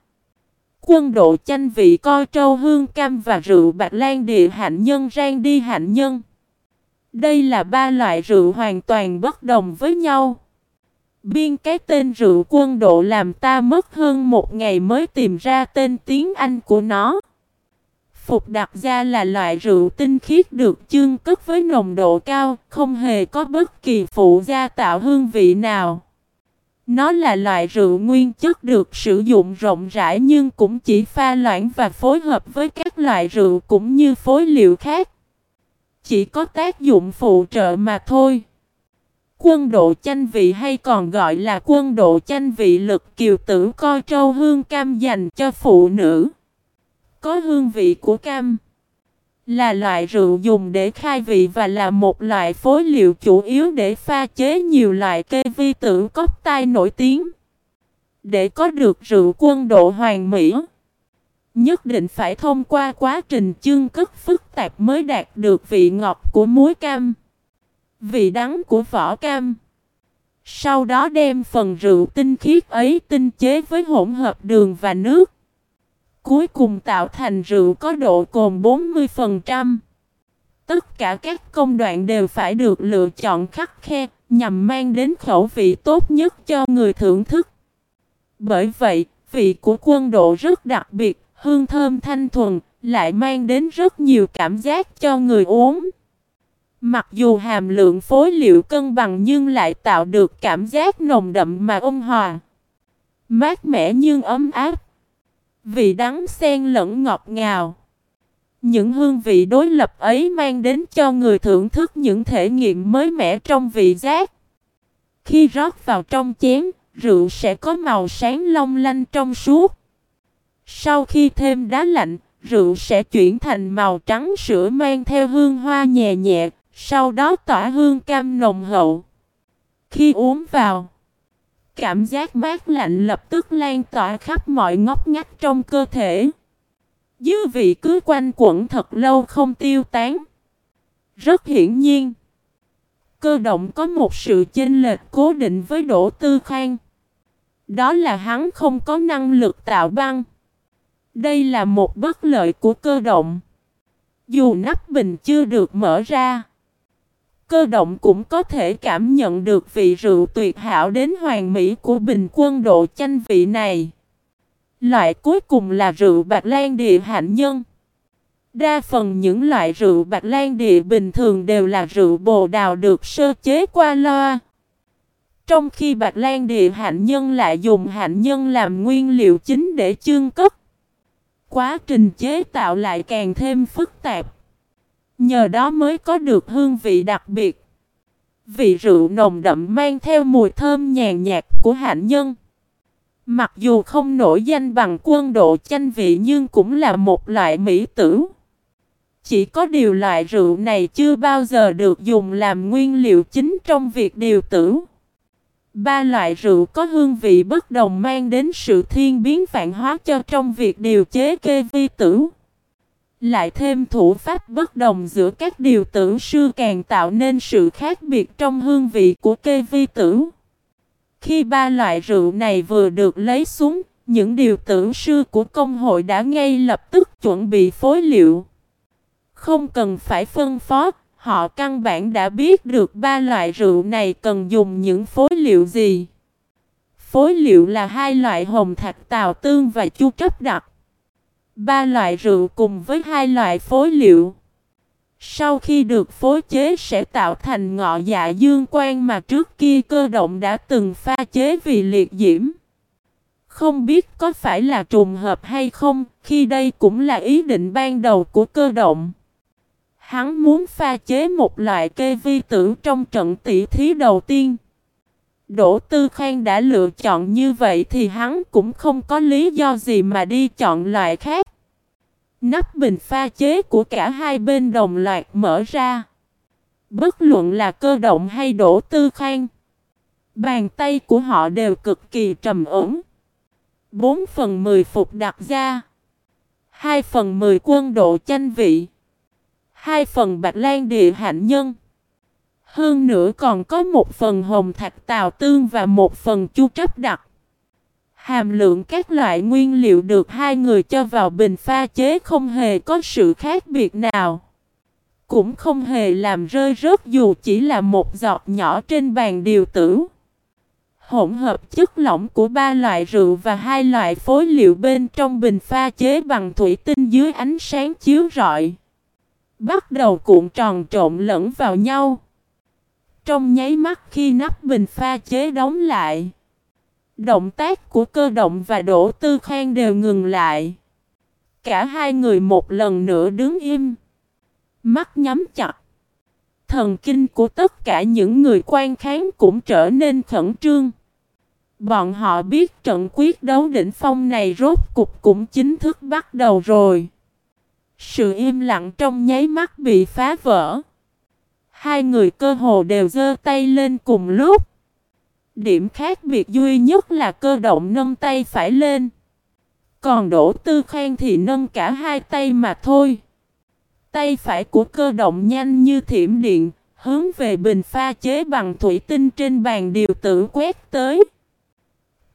quân độ chanh vị coi trâu hương cam và rượu bạch lan địa hạnh nhân rang đi hạnh nhân. Đây là ba loại rượu hoàn toàn bất đồng với nhau. Biên cái tên rượu quân độ làm ta mất hơn một ngày mới tìm ra tên tiếng Anh của nó. Phục đặc gia là loại rượu tinh khiết được chương cất với nồng độ cao, không hề có bất kỳ phụ gia tạo hương vị nào. Nó là loại rượu nguyên chất được sử dụng rộng rãi nhưng cũng chỉ pha loãng và phối hợp với các loại rượu cũng như phối liệu khác. Chỉ có tác dụng phụ trợ mà thôi. Quân độ chanh vị hay còn gọi là quân độ chanh vị lực kiều tử coi trâu hương cam dành cho phụ nữ có hương vị của cam. Là loại rượu dùng để khai vị và là một loại phối liệu chủ yếu để pha chế nhiều loại cây vi tử cốc tai nổi tiếng. Để có được rượu quân độ hoàng mỹ, nhất định phải thông qua quá trình chương cất phức tạp mới đạt được vị ngọt của muối cam, vị đắng của vỏ cam. Sau đó đem phần rượu tinh khiết ấy tinh chế với hỗn hợp đường và nước. Cuối cùng tạo thành rượu có độ cồn 40%. Tất cả các công đoạn đều phải được lựa chọn khắc khe, nhằm mang đến khẩu vị tốt nhất cho người thưởng thức. Bởi vậy, vị của quân độ rất đặc biệt, hương thơm thanh thuần, lại mang đến rất nhiều cảm giác cho người uống. Mặc dù hàm lượng phối liệu cân bằng nhưng lại tạo được cảm giác nồng đậm mà ôn hòa. Mát mẻ nhưng ấm áp. Vị đắng xen lẫn ngọt ngào. Những hương vị đối lập ấy mang đến cho người thưởng thức những thể nghiệm mới mẻ trong vị giác. Khi rót vào trong chén, rượu sẽ có màu sáng long lanh trong suốt. Sau khi thêm đá lạnh, rượu sẽ chuyển thành màu trắng sữa mang theo hương hoa nhẹ nhẹ, sau đó tỏa hương cam nồng hậu. Khi uống vào, cảm giác mát lạnh lập tức lan tỏa khắp mọi ngóc ngách trong cơ thể. Dư vị cứ quanh quẩn thật lâu không tiêu tán. Rất hiển nhiên, cơ động có một sự chênh lệch cố định với Đỗ Tư Khang. Đó là hắn không có năng lực tạo băng. Đây là một bất lợi của cơ động. Dù nắp bình chưa được mở ra, cơ động cũng có thể cảm nhận được vị rượu tuyệt hảo đến hoàn mỹ của bình quân độ chanh vị này. Loại cuối cùng là rượu bạc lan địa hạnh nhân. Đa phần những loại rượu bạc lan địa bình thường đều là rượu bồ đào được sơ chế qua loa. Trong khi bạc lan địa hạnh nhân lại dùng hạnh nhân làm nguyên liệu chính để chương cất. Quá trình chế tạo lại càng thêm phức tạp. Nhờ đó mới có được hương vị đặc biệt. Vị rượu nồng đậm mang theo mùi thơm nhàn nhạt của hạnh nhân. Mặc dù không nổi danh bằng quân độ chanh vị nhưng cũng là một loại mỹ tử. Chỉ có điều loại rượu này chưa bao giờ được dùng làm nguyên liệu chính trong việc điều tử. Ba loại rượu có hương vị bất đồng mang đến sự thiên biến vạn hóa cho trong việc điều chế kê vi tử. Lại thêm thủ pháp bất đồng giữa các điều tử sư càng tạo nên sự khác biệt trong hương vị của kê vi tử. Khi ba loại rượu này vừa được lấy xuống, những điều tử sư của công hội đã ngay lập tức chuẩn bị phối liệu. Không cần phải phân phó, họ căn bản đã biết được ba loại rượu này cần dùng những phối liệu gì. Phối liệu là hai loại hồng thạch tào tương và chu chấp đặc. Ba loại rượu cùng với hai loại phối liệu. Sau khi được phối chế sẽ tạo thành ngọ dạ dương quan mà trước kia cơ động đã từng pha chế vì liệt diễm. Không biết có phải là trùng hợp hay không, khi đây cũng là ý định ban đầu của cơ động. Hắn muốn pha chế một loại kê vi tử trong trận tỷ thí đầu tiên. Đỗ Tư Khang đã lựa chọn như vậy thì hắn cũng không có lý do gì mà đi chọn loại khác. Nắp bình pha chế của cả hai bên đồng loạt mở ra. Bất luận là cơ động hay Đỗ Tư Khang. Bàn tay của họ đều cực kỳ trầm ổn. 4 phần 10 phục đặt ra. 2 phần 10 quân độ chanh vị hai phần bạch lan địa hạnh nhân. Hơn nữa còn có một phần hồng thạch tào tương và một phần chu chấp đặc. Hàm lượng các loại nguyên liệu được hai người cho vào bình pha chế không hề có sự khác biệt nào. Cũng không hề làm rơi rớt dù chỉ là một giọt nhỏ trên bàn điều tử. Hỗn hợp chất lỏng của ba loại rượu và hai loại phối liệu bên trong bình pha chế bằng thủy tinh dưới ánh sáng chiếu rọi. Bắt đầu cuộn tròn trộn lẫn vào nhau. Trong nháy mắt khi nắp bình pha chế đóng lại. Động tác của cơ động và Đỗ Tư Khang đều ngừng lại. Cả hai người một lần nữa đứng im. Mắt nhắm chặt. Thần kinh của tất cả những người quan kháng cũng trở nên khẩn trương. Bọn họ biết trận quyết đấu đỉnh phong này rốt cục cũng chính thức bắt đầu rồi. Sự im lặng trong nháy mắt bị phá vỡ. Hai người cơ hồ đều giơ tay lên cùng lúc. Điểm khác biệt duy nhất là cơ động nâng tay phải lên. Còn đổ Tư khen thì nâng cả hai tay mà thôi. Tay phải của cơ động nhanh như thiểm điện, hướng về bình pha chế bằng thủy tinh trên bàn điều tử quét tới.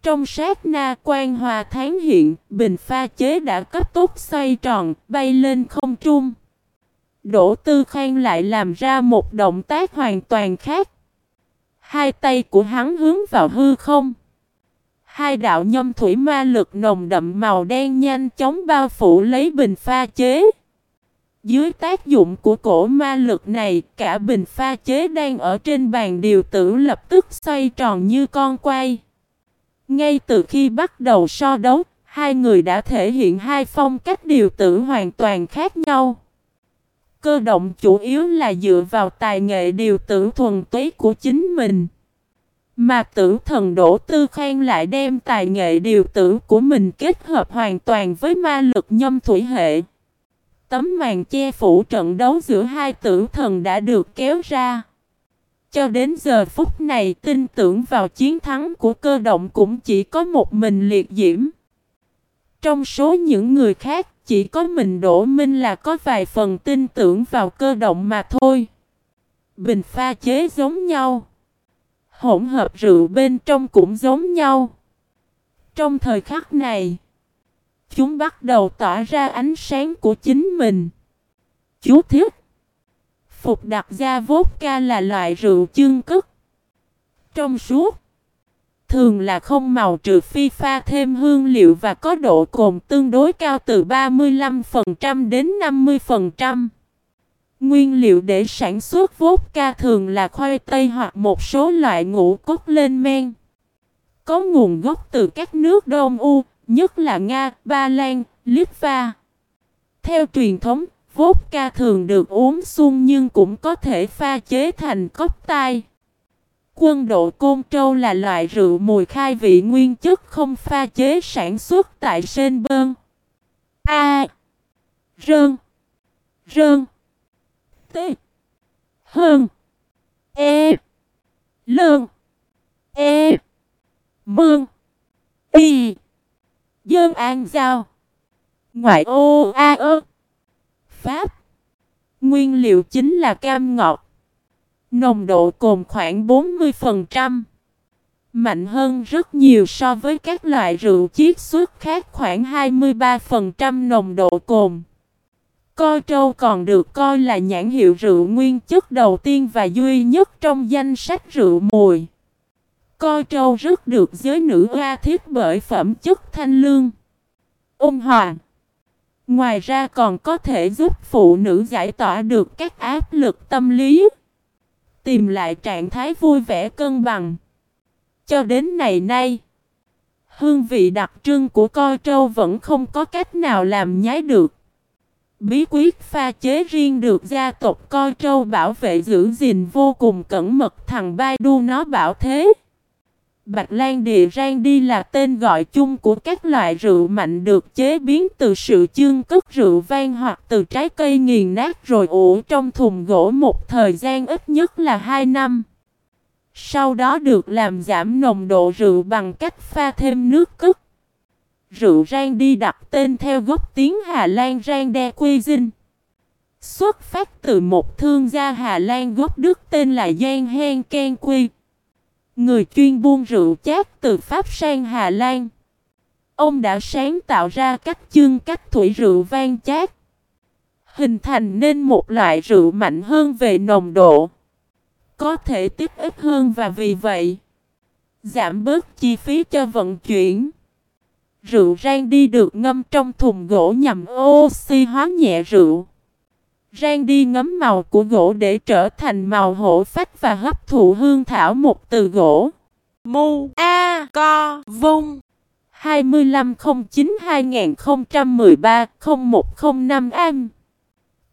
Trong sát na quan hòa tháng hiện, bình pha chế đã cấp tốc xoay tròn, bay lên không trung. Đỗ Tư Khang lại làm ra một động tác hoàn toàn khác. Hai tay của hắn hướng vào hư không. Hai đạo nhâm thủy ma lực nồng đậm màu đen nhanh chóng bao phủ lấy bình pha chế. Dưới tác dụng của cổ ma lực này, cả bình pha chế đang ở trên bàn điều tử lập tức xoay tròn như con quay. Ngay từ khi bắt đầu so đấu, hai người đã thể hiện hai phong cách điều tử hoàn toàn khác nhau. Cơ động chủ yếu là dựa vào tài nghệ điều tử thuần túy của chính mình. Mà tử thần Đỗ Tư Khang lại đem tài nghệ điều tử của mình kết hợp hoàn toàn với ma lực nhâm thủy hệ. Tấm màn che phủ trận đấu giữa hai tử thần đã được kéo ra. Cho đến giờ phút này tin tưởng vào chiến thắng của cơ động cũng chỉ có một mình liệt diễm. Trong số những người khác chỉ có mình Đỗ Minh là có vài phần tin tưởng vào cơ động mà thôi. Bình pha chế giống nhau. Hỗn hợp rượu bên trong cũng giống nhau. Trong thời khắc này, chúng bắt đầu tỏa ra ánh sáng của chính mình. Chú thích Phục đặt ra vodka là loại rượu chương cất. Trong suốt, thường là không màu trừ phi pha thêm hương liệu và có độ cồn tương đối cao từ 35% đến 50%. Nguyên liệu để sản xuất vodka thường là khoai tây hoặc một số loại ngũ cốt lên men. Có nguồn gốc từ các nước Đông U, nhất là Nga, Ba Lan, Litva. Theo truyền thống, vodka thường được uống sung nhưng cũng có thể pha chế thành cốc tai. Quân độ Côn Trâu là loại rượu mùi khai vị nguyên chất không pha chế sản xuất tại Sên Bơn. A. Rơn. Rơn. T. Hơn. E. Lơn. E. Mương. Y. Dơn An Giao. Ngoại ô A ơ. Pháp. Nguyên liệu chính là cam ngọt. Nồng độ cồn khoảng 40%. Mạnh hơn rất nhiều so với các loại rượu chiết xuất khác khoảng 23% nồng độ cồn. Coi trâu còn được coi là nhãn hiệu rượu nguyên chất đầu tiên và duy nhất trong danh sách rượu mùi. Coi trâu rất được giới nữ oa thiết bởi phẩm chất thanh lương, ôn hòa. Ngoài ra còn có thể giúp phụ nữ giải tỏa được các áp lực tâm lý, tìm lại trạng thái vui vẻ cân bằng. Cho đến ngày nay, hương vị đặc trưng của coi trâu vẫn không có cách nào làm nhái được. Bí quyết pha chế riêng được gia tộc coi trâu bảo vệ giữ gìn vô cùng cẩn mật thằng baidu nó bảo thế. Bạch Lan Địa Rang đi là tên gọi chung của các loại rượu mạnh được chế biến từ sự chương cất rượu vang hoặc từ trái cây nghiền nát rồi ủ trong thùng gỗ một thời gian ít nhất là 2 năm. Sau đó được làm giảm nồng độ rượu bằng cách pha thêm nước cất. Rượu rang đi đặt tên theo gốc tiếng Hà Lan rang đe quy dinh. Xuất phát từ một thương gia Hà Lan gốc Đức tên là Giang Hen Ken Quy. Người chuyên buôn rượu chát từ Pháp sang Hà Lan. Ông đã sáng tạo ra cách chương cách thủy rượu vang chát. Hình thành nên một loại rượu mạnh hơn về nồng độ. Có thể tiếp ít hơn và vì vậy, giảm bớt chi phí cho vận chuyển. Rượu rang đi được ngâm trong thùng gỗ nhằm oxy hóa nhẹ rượu. Rang đi ngấm màu của gỗ để trở thành màu hổ phách và hấp thụ hương thảo một từ gỗ. Mu A Co Vung. 2509-2013-0105 Am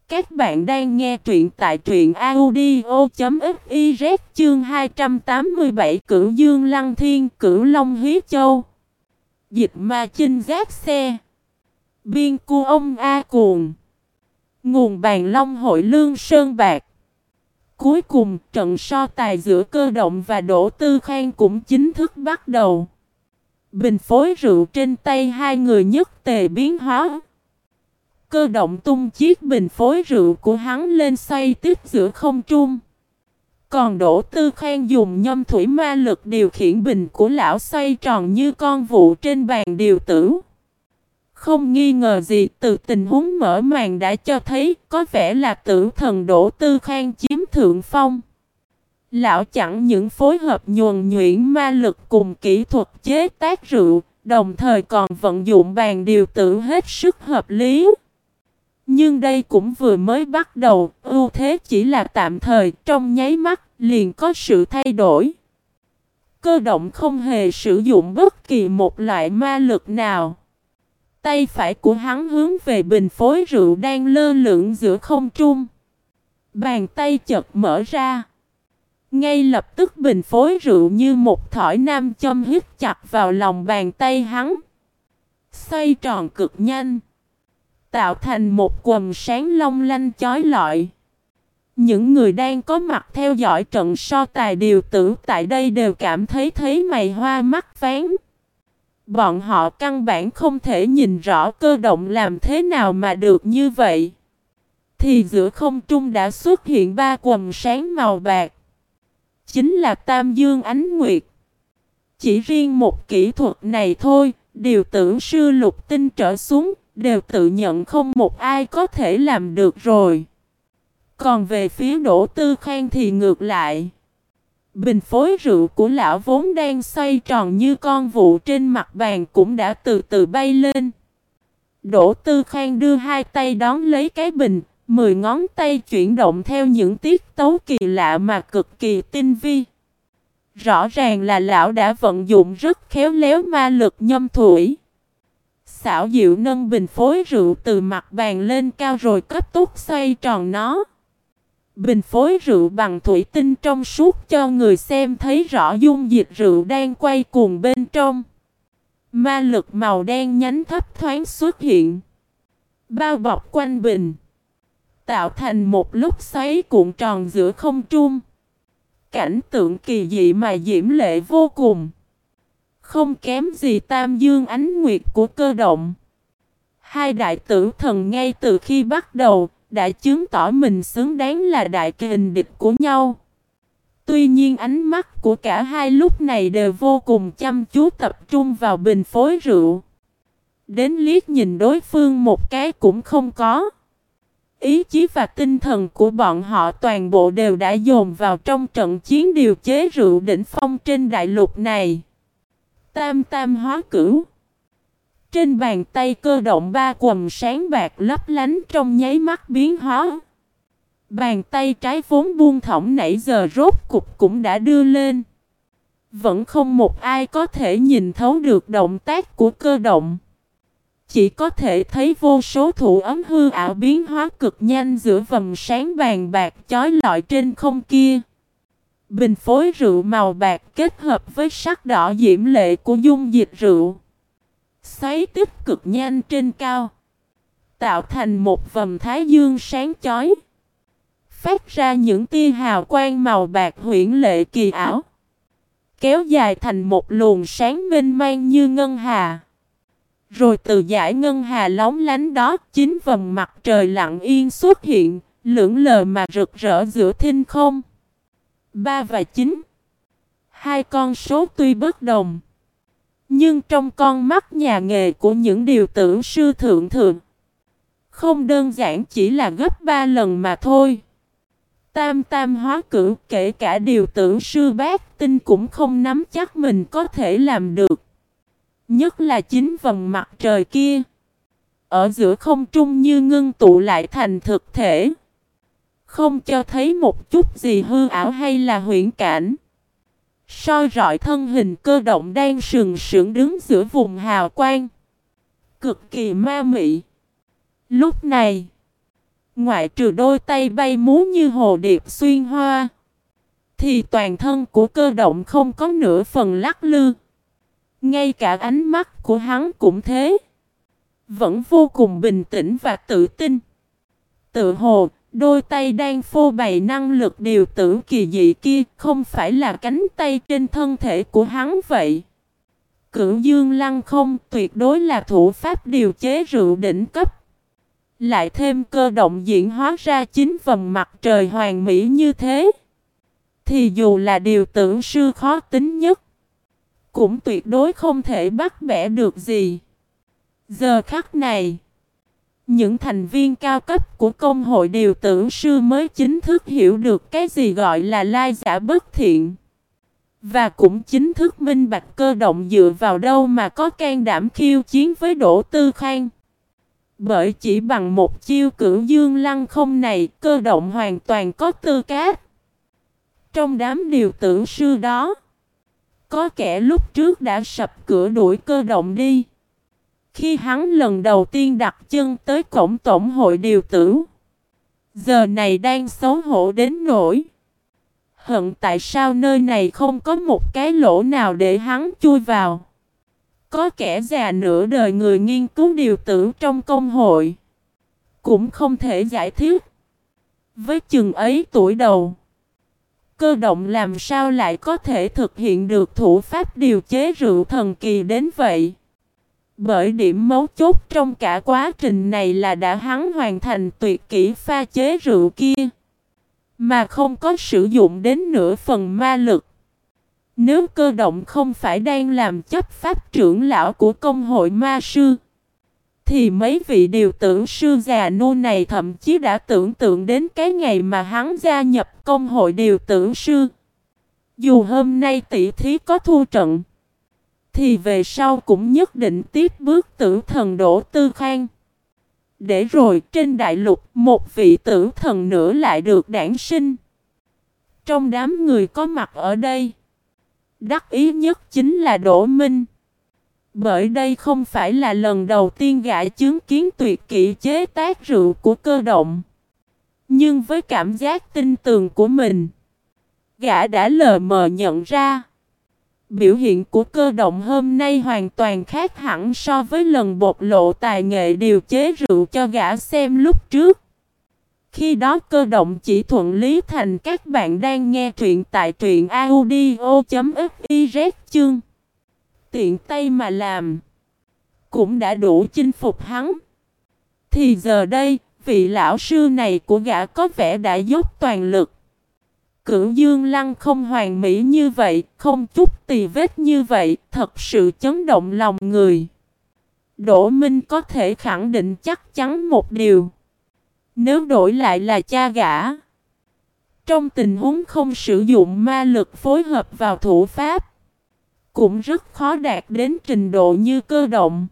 Các bạn đang nghe truyện tại truyện audio.fiz chương 287 Cửu Dương Lăng Thiên Cửu Long Hí Châu. Dịch ma chinh giáp xe. Biên cu ông A Cuồng Nguồn bàn long hội lương sơn bạc. Cuối cùng, trận so tài giữa cơ động và Đỗ Tư Khang cũng chính thức bắt đầu. Bình phối rượu trên tay hai người nhất tề biến hóa. Cơ động tung chiếc bình phối rượu của hắn lên xoay tiếp giữa không trung. Còn Đỗ Tư Khang dùng nhâm thủy ma lực điều khiển bình của lão xoay tròn như con vụ trên bàn điều tử. Không nghi ngờ gì từ tình huống mở màn đã cho thấy có vẻ là tử thần Đỗ Tư Khang chiếm thượng phong. Lão chẳng những phối hợp nhuần nhuyễn ma lực cùng kỹ thuật chế tác rượu, đồng thời còn vận dụng bàn điều tử hết sức hợp lý. Nhưng đây cũng vừa mới bắt đầu, ưu thế chỉ là tạm thời, trong nháy mắt, liền có sự thay đổi. Cơ động không hề sử dụng bất kỳ một loại ma lực nào. Tay phải của hắn hướng về bình phối rượu đang lơ lửng giữa không trung. Bàn tay chợt mở ra. Ngay lập tức bình phối rượu như một thỏi nam châm hít chặt vào lòng bàn tay hắn. Xoay tròn cực nhanh. Tạo thành một quầm sáng long lanh chói lọi. Những người đang có mặt theo dõi trận so tài điều tử tại đây đều cảm thấy thấy mày hoa mắt ván. Bọn họ căn bản không thể nhìn rõ cơ động làm thế nào mà được như vậy. Thì giữa không trung đã xuất hiện ba quần sáng màu bạc. Chính là Tam Dương Ánh Nguyệt. Chỉ riêng một kỹ thuật này thôi, điều tưởng sư lục tinh trở xuống, đều tự nhận không một ai có thể làm được rồi. Còn về phía đổ Tư Khang thì ngược lại. Bình phối rượu của lão vốn đang xoay tròn như con vụ trên mặt bàn cũng đã từ từ bay lên. Đỗ Tư Khang đưa hai tay đón lấy cái bình, mười ngón tay chuyển động theo những tiết tấu kỳ lạ mà cực kỳ tinh vi. Rõ ràng là lão đã vận dụng rất khéo léo ma lực nhâm thủy. Xảo diệu nâng bình phối rượu từ mặt bàn lên cao rồi cấp tốc xoay tròn nó. Bình phối rượu bằng thủy tinh trong suốt cho người xem thấy rõ dung dịch rượu đang quay cuồng bên trong. Ma lực màu đen nhánh thấp thoáng xuất hiện. Bao bọc quanh bình. Tạo thành một lúc xoáy cuộn tròn giữa không trung. Cảnh tượng kỳ dị mà diễm lệ vô cùng. Không kém gì tam dương ánh nguyệt của cơ động. Hai đại tử thần ngay từ khi bắt đầu đã chứng tỏ mình xứng đáng là đại kình địch của nhau. Tuy nhiên ánh mắt của cả hai lúc này đều vô cùng chăm chú tập trung vào bình phối rượu. Đến liếc nhìn đối phương một cái cũng không có. Ý chí và tinh thần của bọn họ toàn bộ đều đã dồn vào trong trận chiến điều chế rượu đỉnh phong trên đại lục này. Tam tam hóa cửu. Trên bàn tay cơ động ba quầm sáng bạc lấp lánh trong nháy mắt biến hóa. Bàn tay trái vốn buông thõng nãy giờ rốt cục cũng đã đưa lên. Vẫn không một ai có thể nhìn thấu được động tác của cơ động. Chỉ có thể thấy vô số thủ ấm hư ảo biến hóa cực nhanh giữa vầng sáng bàn bạc chói lọi trên không kia. Bình phối rượu màu bạc kết hợp với sắc đỏ diễm lệ của dung dịch rượu. Xoáy tích cực nhanh trên cao. Tạo thành một vầm thái dương sáng chói. Phát ra những tia hào quang màu bạc huyễn lệ kỳ ảo. Kéo dài thành một luồng sáng mênh mang như ngân hà. Rồi từ giải ngân hà lóng lánh đó, chính vầng mặt trời lặng yên xuất hiện, lưỡng lờ mà rực rỡ giữa thinh không. ba và chín Hai con số tuy bất đồng. Nhưng trong con mắt nhà nghề của những điều tưởng sư thượng thượng, không đơn giản chỉ là gấp ba lần mà thôi. Tam tam hóa cử kể cả điều tưởng sư bác tinh cũng không nắm chắc mình có thể làm được. Nhất là chính vầng mặt trời kia. Ở giữa không trung như ngưng tụ lại thành thực thể. Không cho thấy một chút gì hư ảo hay là huyễn cảnh soi rọi thân hình cơ động đang sừng sững đứng giữa vùng hào quang. Cực kỳ ma mị. Lúc này, ngoại trừ đôi tay bay múa như hồ điệp xuyên hoa, thì toàn thân của cơ động không có nửa phần lắc lư. Ngay cả ánh mắt của hắn cũng thế. Vẫn vô cùng bình tĩnh và tự tin. Tự hồ, Đôi tay đang phô bày năng lực điều tử kỳ dị kia không phải là cánh tay trên thân thể của hắn vậy. Cửu dương lăng không tuyệt đối là thủ pháp điều chế rượu đỉnh cấp. Lại thêm cơ động diễn hóa ra chính vầng mặt trời hoàng mỹ như thế. Thì dù là điều tử sư khó tính nhất. Cũng tuyệt đối không thể bắt bẻ được gì. Giờ khắc này. Những thành viên cao cấp của công hội điều tưởng sư mới chính thức hiểu được cái gì gọi là lai giả bất thiện. Và cũng chính thức minh bạch cơ động dựa vào đâu mà có can đảm khiêu chiến với Đỗ Tư Khang. Bởi chỉ bằng một chiêu cửu dương lăng không này, cơ động hoàn toàn có tư cách. Trong đám điều tử sư đó, có kẻ lúc trước đã sập cửa đuổi cơ động đi. Khi hắn lần đầu tiên đặt chân tới cổng tổng hội điều tử, giờ này đang xấu hổ đến nỗi. Hận tại sao nơi này không có một cái lỗ nào để hắn chui vào. Có kẻ già nửa đời người nghiên cứu điều tử trong công hội. Cũng không thể giải thích. Với chừng ấy tuổi đầu. Cơ động làm sao lại có thể thực hiện được thủ pháp điều chế rượu thần kỳ đến vậy? Bởi điểm mấu chốt trong cả quá trình này là đã hắn hoàn thành tuyệt kỹ pha chế rượu kia. Mà không có sử dụng đến nửa phần ma lực. Nếu cơ động không phải đang làm chấp pháp trưởng lão của công hội ma sư, Thì mấy vị điều tưởng sư già nô này thậm chí đã tưởng tượng đến cái ngày mà hắn gia nhập công hội điều tưởng sư Dù hôm nay tỷ thí có thua trận thì về sau cũng nhất định tiếp bước tử thần đổ tư khang Để rồi trên đại lục một vị tử thần nữa lại được đản sinh Trong đám người có mặt ở đây Đắc ý nhất chính là Đỗ Minh. Bởi đây không phải là lần đầu tiên gã chứng kiến tuyệt kỹ chế tác rượu của cơ động. Nhưng với cảm giác tin tường của mình, gã đã lờ mờ nhận ra. Biểu hiện của cơ động hôm nay hoàn toàn khác hẳn so với lần bộc lộ tài nghệ điều chế rượu cho gã xem lúc trước. Khi đó cơ động chỉ thuận lý thành các bạn đang nghe truyện tại truyện audio.fiz chương. Tiện tay mà làm. Cũng đã đủ chinh phục hắn. Thì giờ đây, vị lão sư này của gã có vẻ đã dốc toàn lực. Cửu dương lăng không hoàn mỹ như vậy, không chút tì vết như vậy, thật sự chấn động lòng người. Đỗ Minh có thể khẳng định chắc chắn một điều. Nếu đổi lại là cha gã Trong tình huống không sử dụng ma lực phối hợp vào thủ pháp Cũng rất khó đạt đến trình độ như cơ động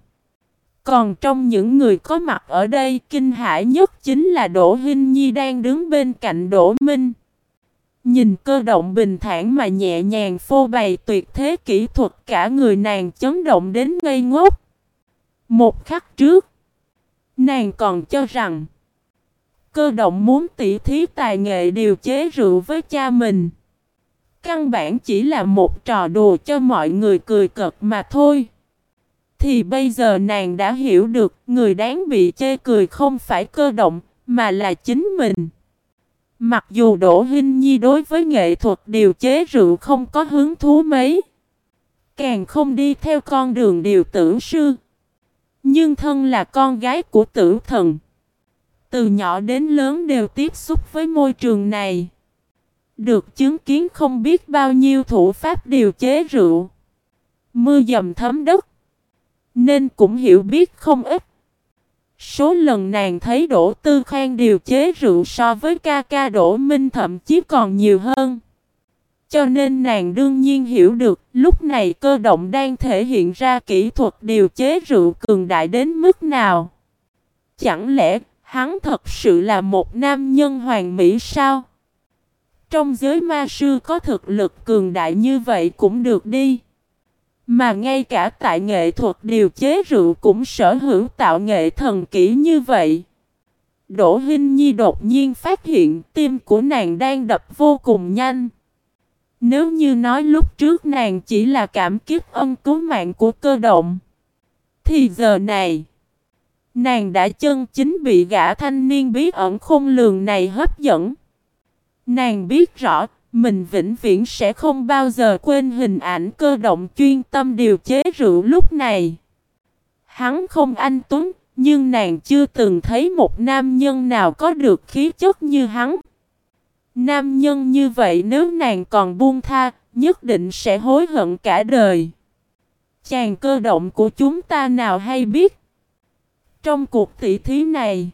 Còn trong những người có mặt ở đây Kinh hãi nhất chính là Đỗ Hinh Nhi đang đứng bên cạnh Đỗ Minh Nhìn cơ động bình thản mà nhẹ nhàng phô bày tuyệt thế kỹ thuật cả người nàng chấn động đến ngây ngốc. Một khắc trước, nàng còn cho rằng Cơ động muốn tỉ thí tài nghệ điều chế rượu với cha mình. Căn bản chỉ là một trò đùa cho mọi người cười cợt mà thôi. Thì bây giờ nàng đã hiểu được người đáng bị chê cười không phải cơ động mà là chính mình. Mặc dù Đỗ Hinh Nhi đối với nghệ thuật điều chế rượu không có hứng thú mấy. Càng không đi theo con đường điều tử sư. Nhưng thân là con gái của tử thần. Từ nhỏ đến lớn đều tiếp xúc với môi trường này. Được chứng kiến không biết bao nhiêu thủ pháp điều chế rượu. Mưa dầm thấm đất. Nên cũng hiểu biết không ít. Số lần nàng thấy Đỗ Tư Khang điều chế rượu so với ca ca Đỗ Minh thậm chí còn nhiều hơn. Cho nên nàng đương nhiên hiểu được, lúc này cơ động đang thể hiện ra kỹ thuật điều chế rượu cường đại đến mức nào. Chẳng lẽ Hắn thật sự là một nam nhân hoàng mỹ sao? Trong giới ma sư có thực lực cường đại như vậy cũng được đi. Mà ngay cả tại nghệ thuật điều chế rượu cũng sở hữu tạo nghệ thần kỹ như vậy. Đỗ Hinh Nhi đột nhiên phát hiện tim của nàng đang đập vô cùng nhanh. Nếu như nói lúc trước nàng chỉ là cảm kiếp ân cứu mạng của cơ động. Thì giờ này Nàng đã chân chính bị gã thanh niên bí ẩn khôn lường này hấp dẫn. Nàng biết rõ, mình vĩnh viễn sẽ không bao giờ quên hình ảnh cơ động chuyên tâm điều chế rượu lúc này. Hắn không anh tuấn, nhưng nàng chưa từng thấy một nam nhân nào có được khí chất như hắn. Nam nhân như vậy nếu nàng còn buông tha, nhất định sẽ hối hận cả đời. Chàng cơ động của chúng ta nào hay biết trong cuộc tỷ thí này,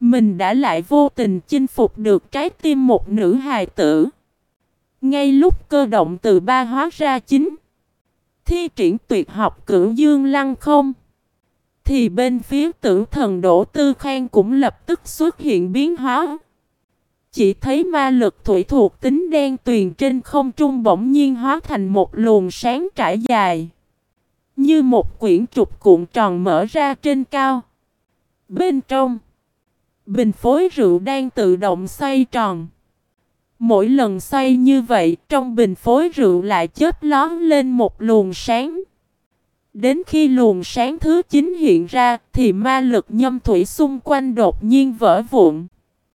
mình đã lại vô tình chinh phục được trái tim một nữ hài tử. Ngay lúc cơ động từ ba hóa ra chính, thi triển tuyệt học cửu dương lăng không. Thì bên phía tử thần Đỗ Tư Khang cũng lập tức xuất hiện biến hóa. Chỉ thấy ma lực thủy thuộc tính đen tuyền trên không trung bỗng nhiên hóa thành một luồng sáng trải dài. Như một quyển trục cuộn tròn mở ra trên cao. Bên trong, bình phối rượu đang tự động xoay tròn. Mỗi lần xoay như vậy, trong bình phối rượu lại chớp lón lên một luồng sáng. Đến khi luồng sáng thứ 9 hiện ra, thì ma lực nhâm thủy xung quanh đột nhiên vỡ vụn.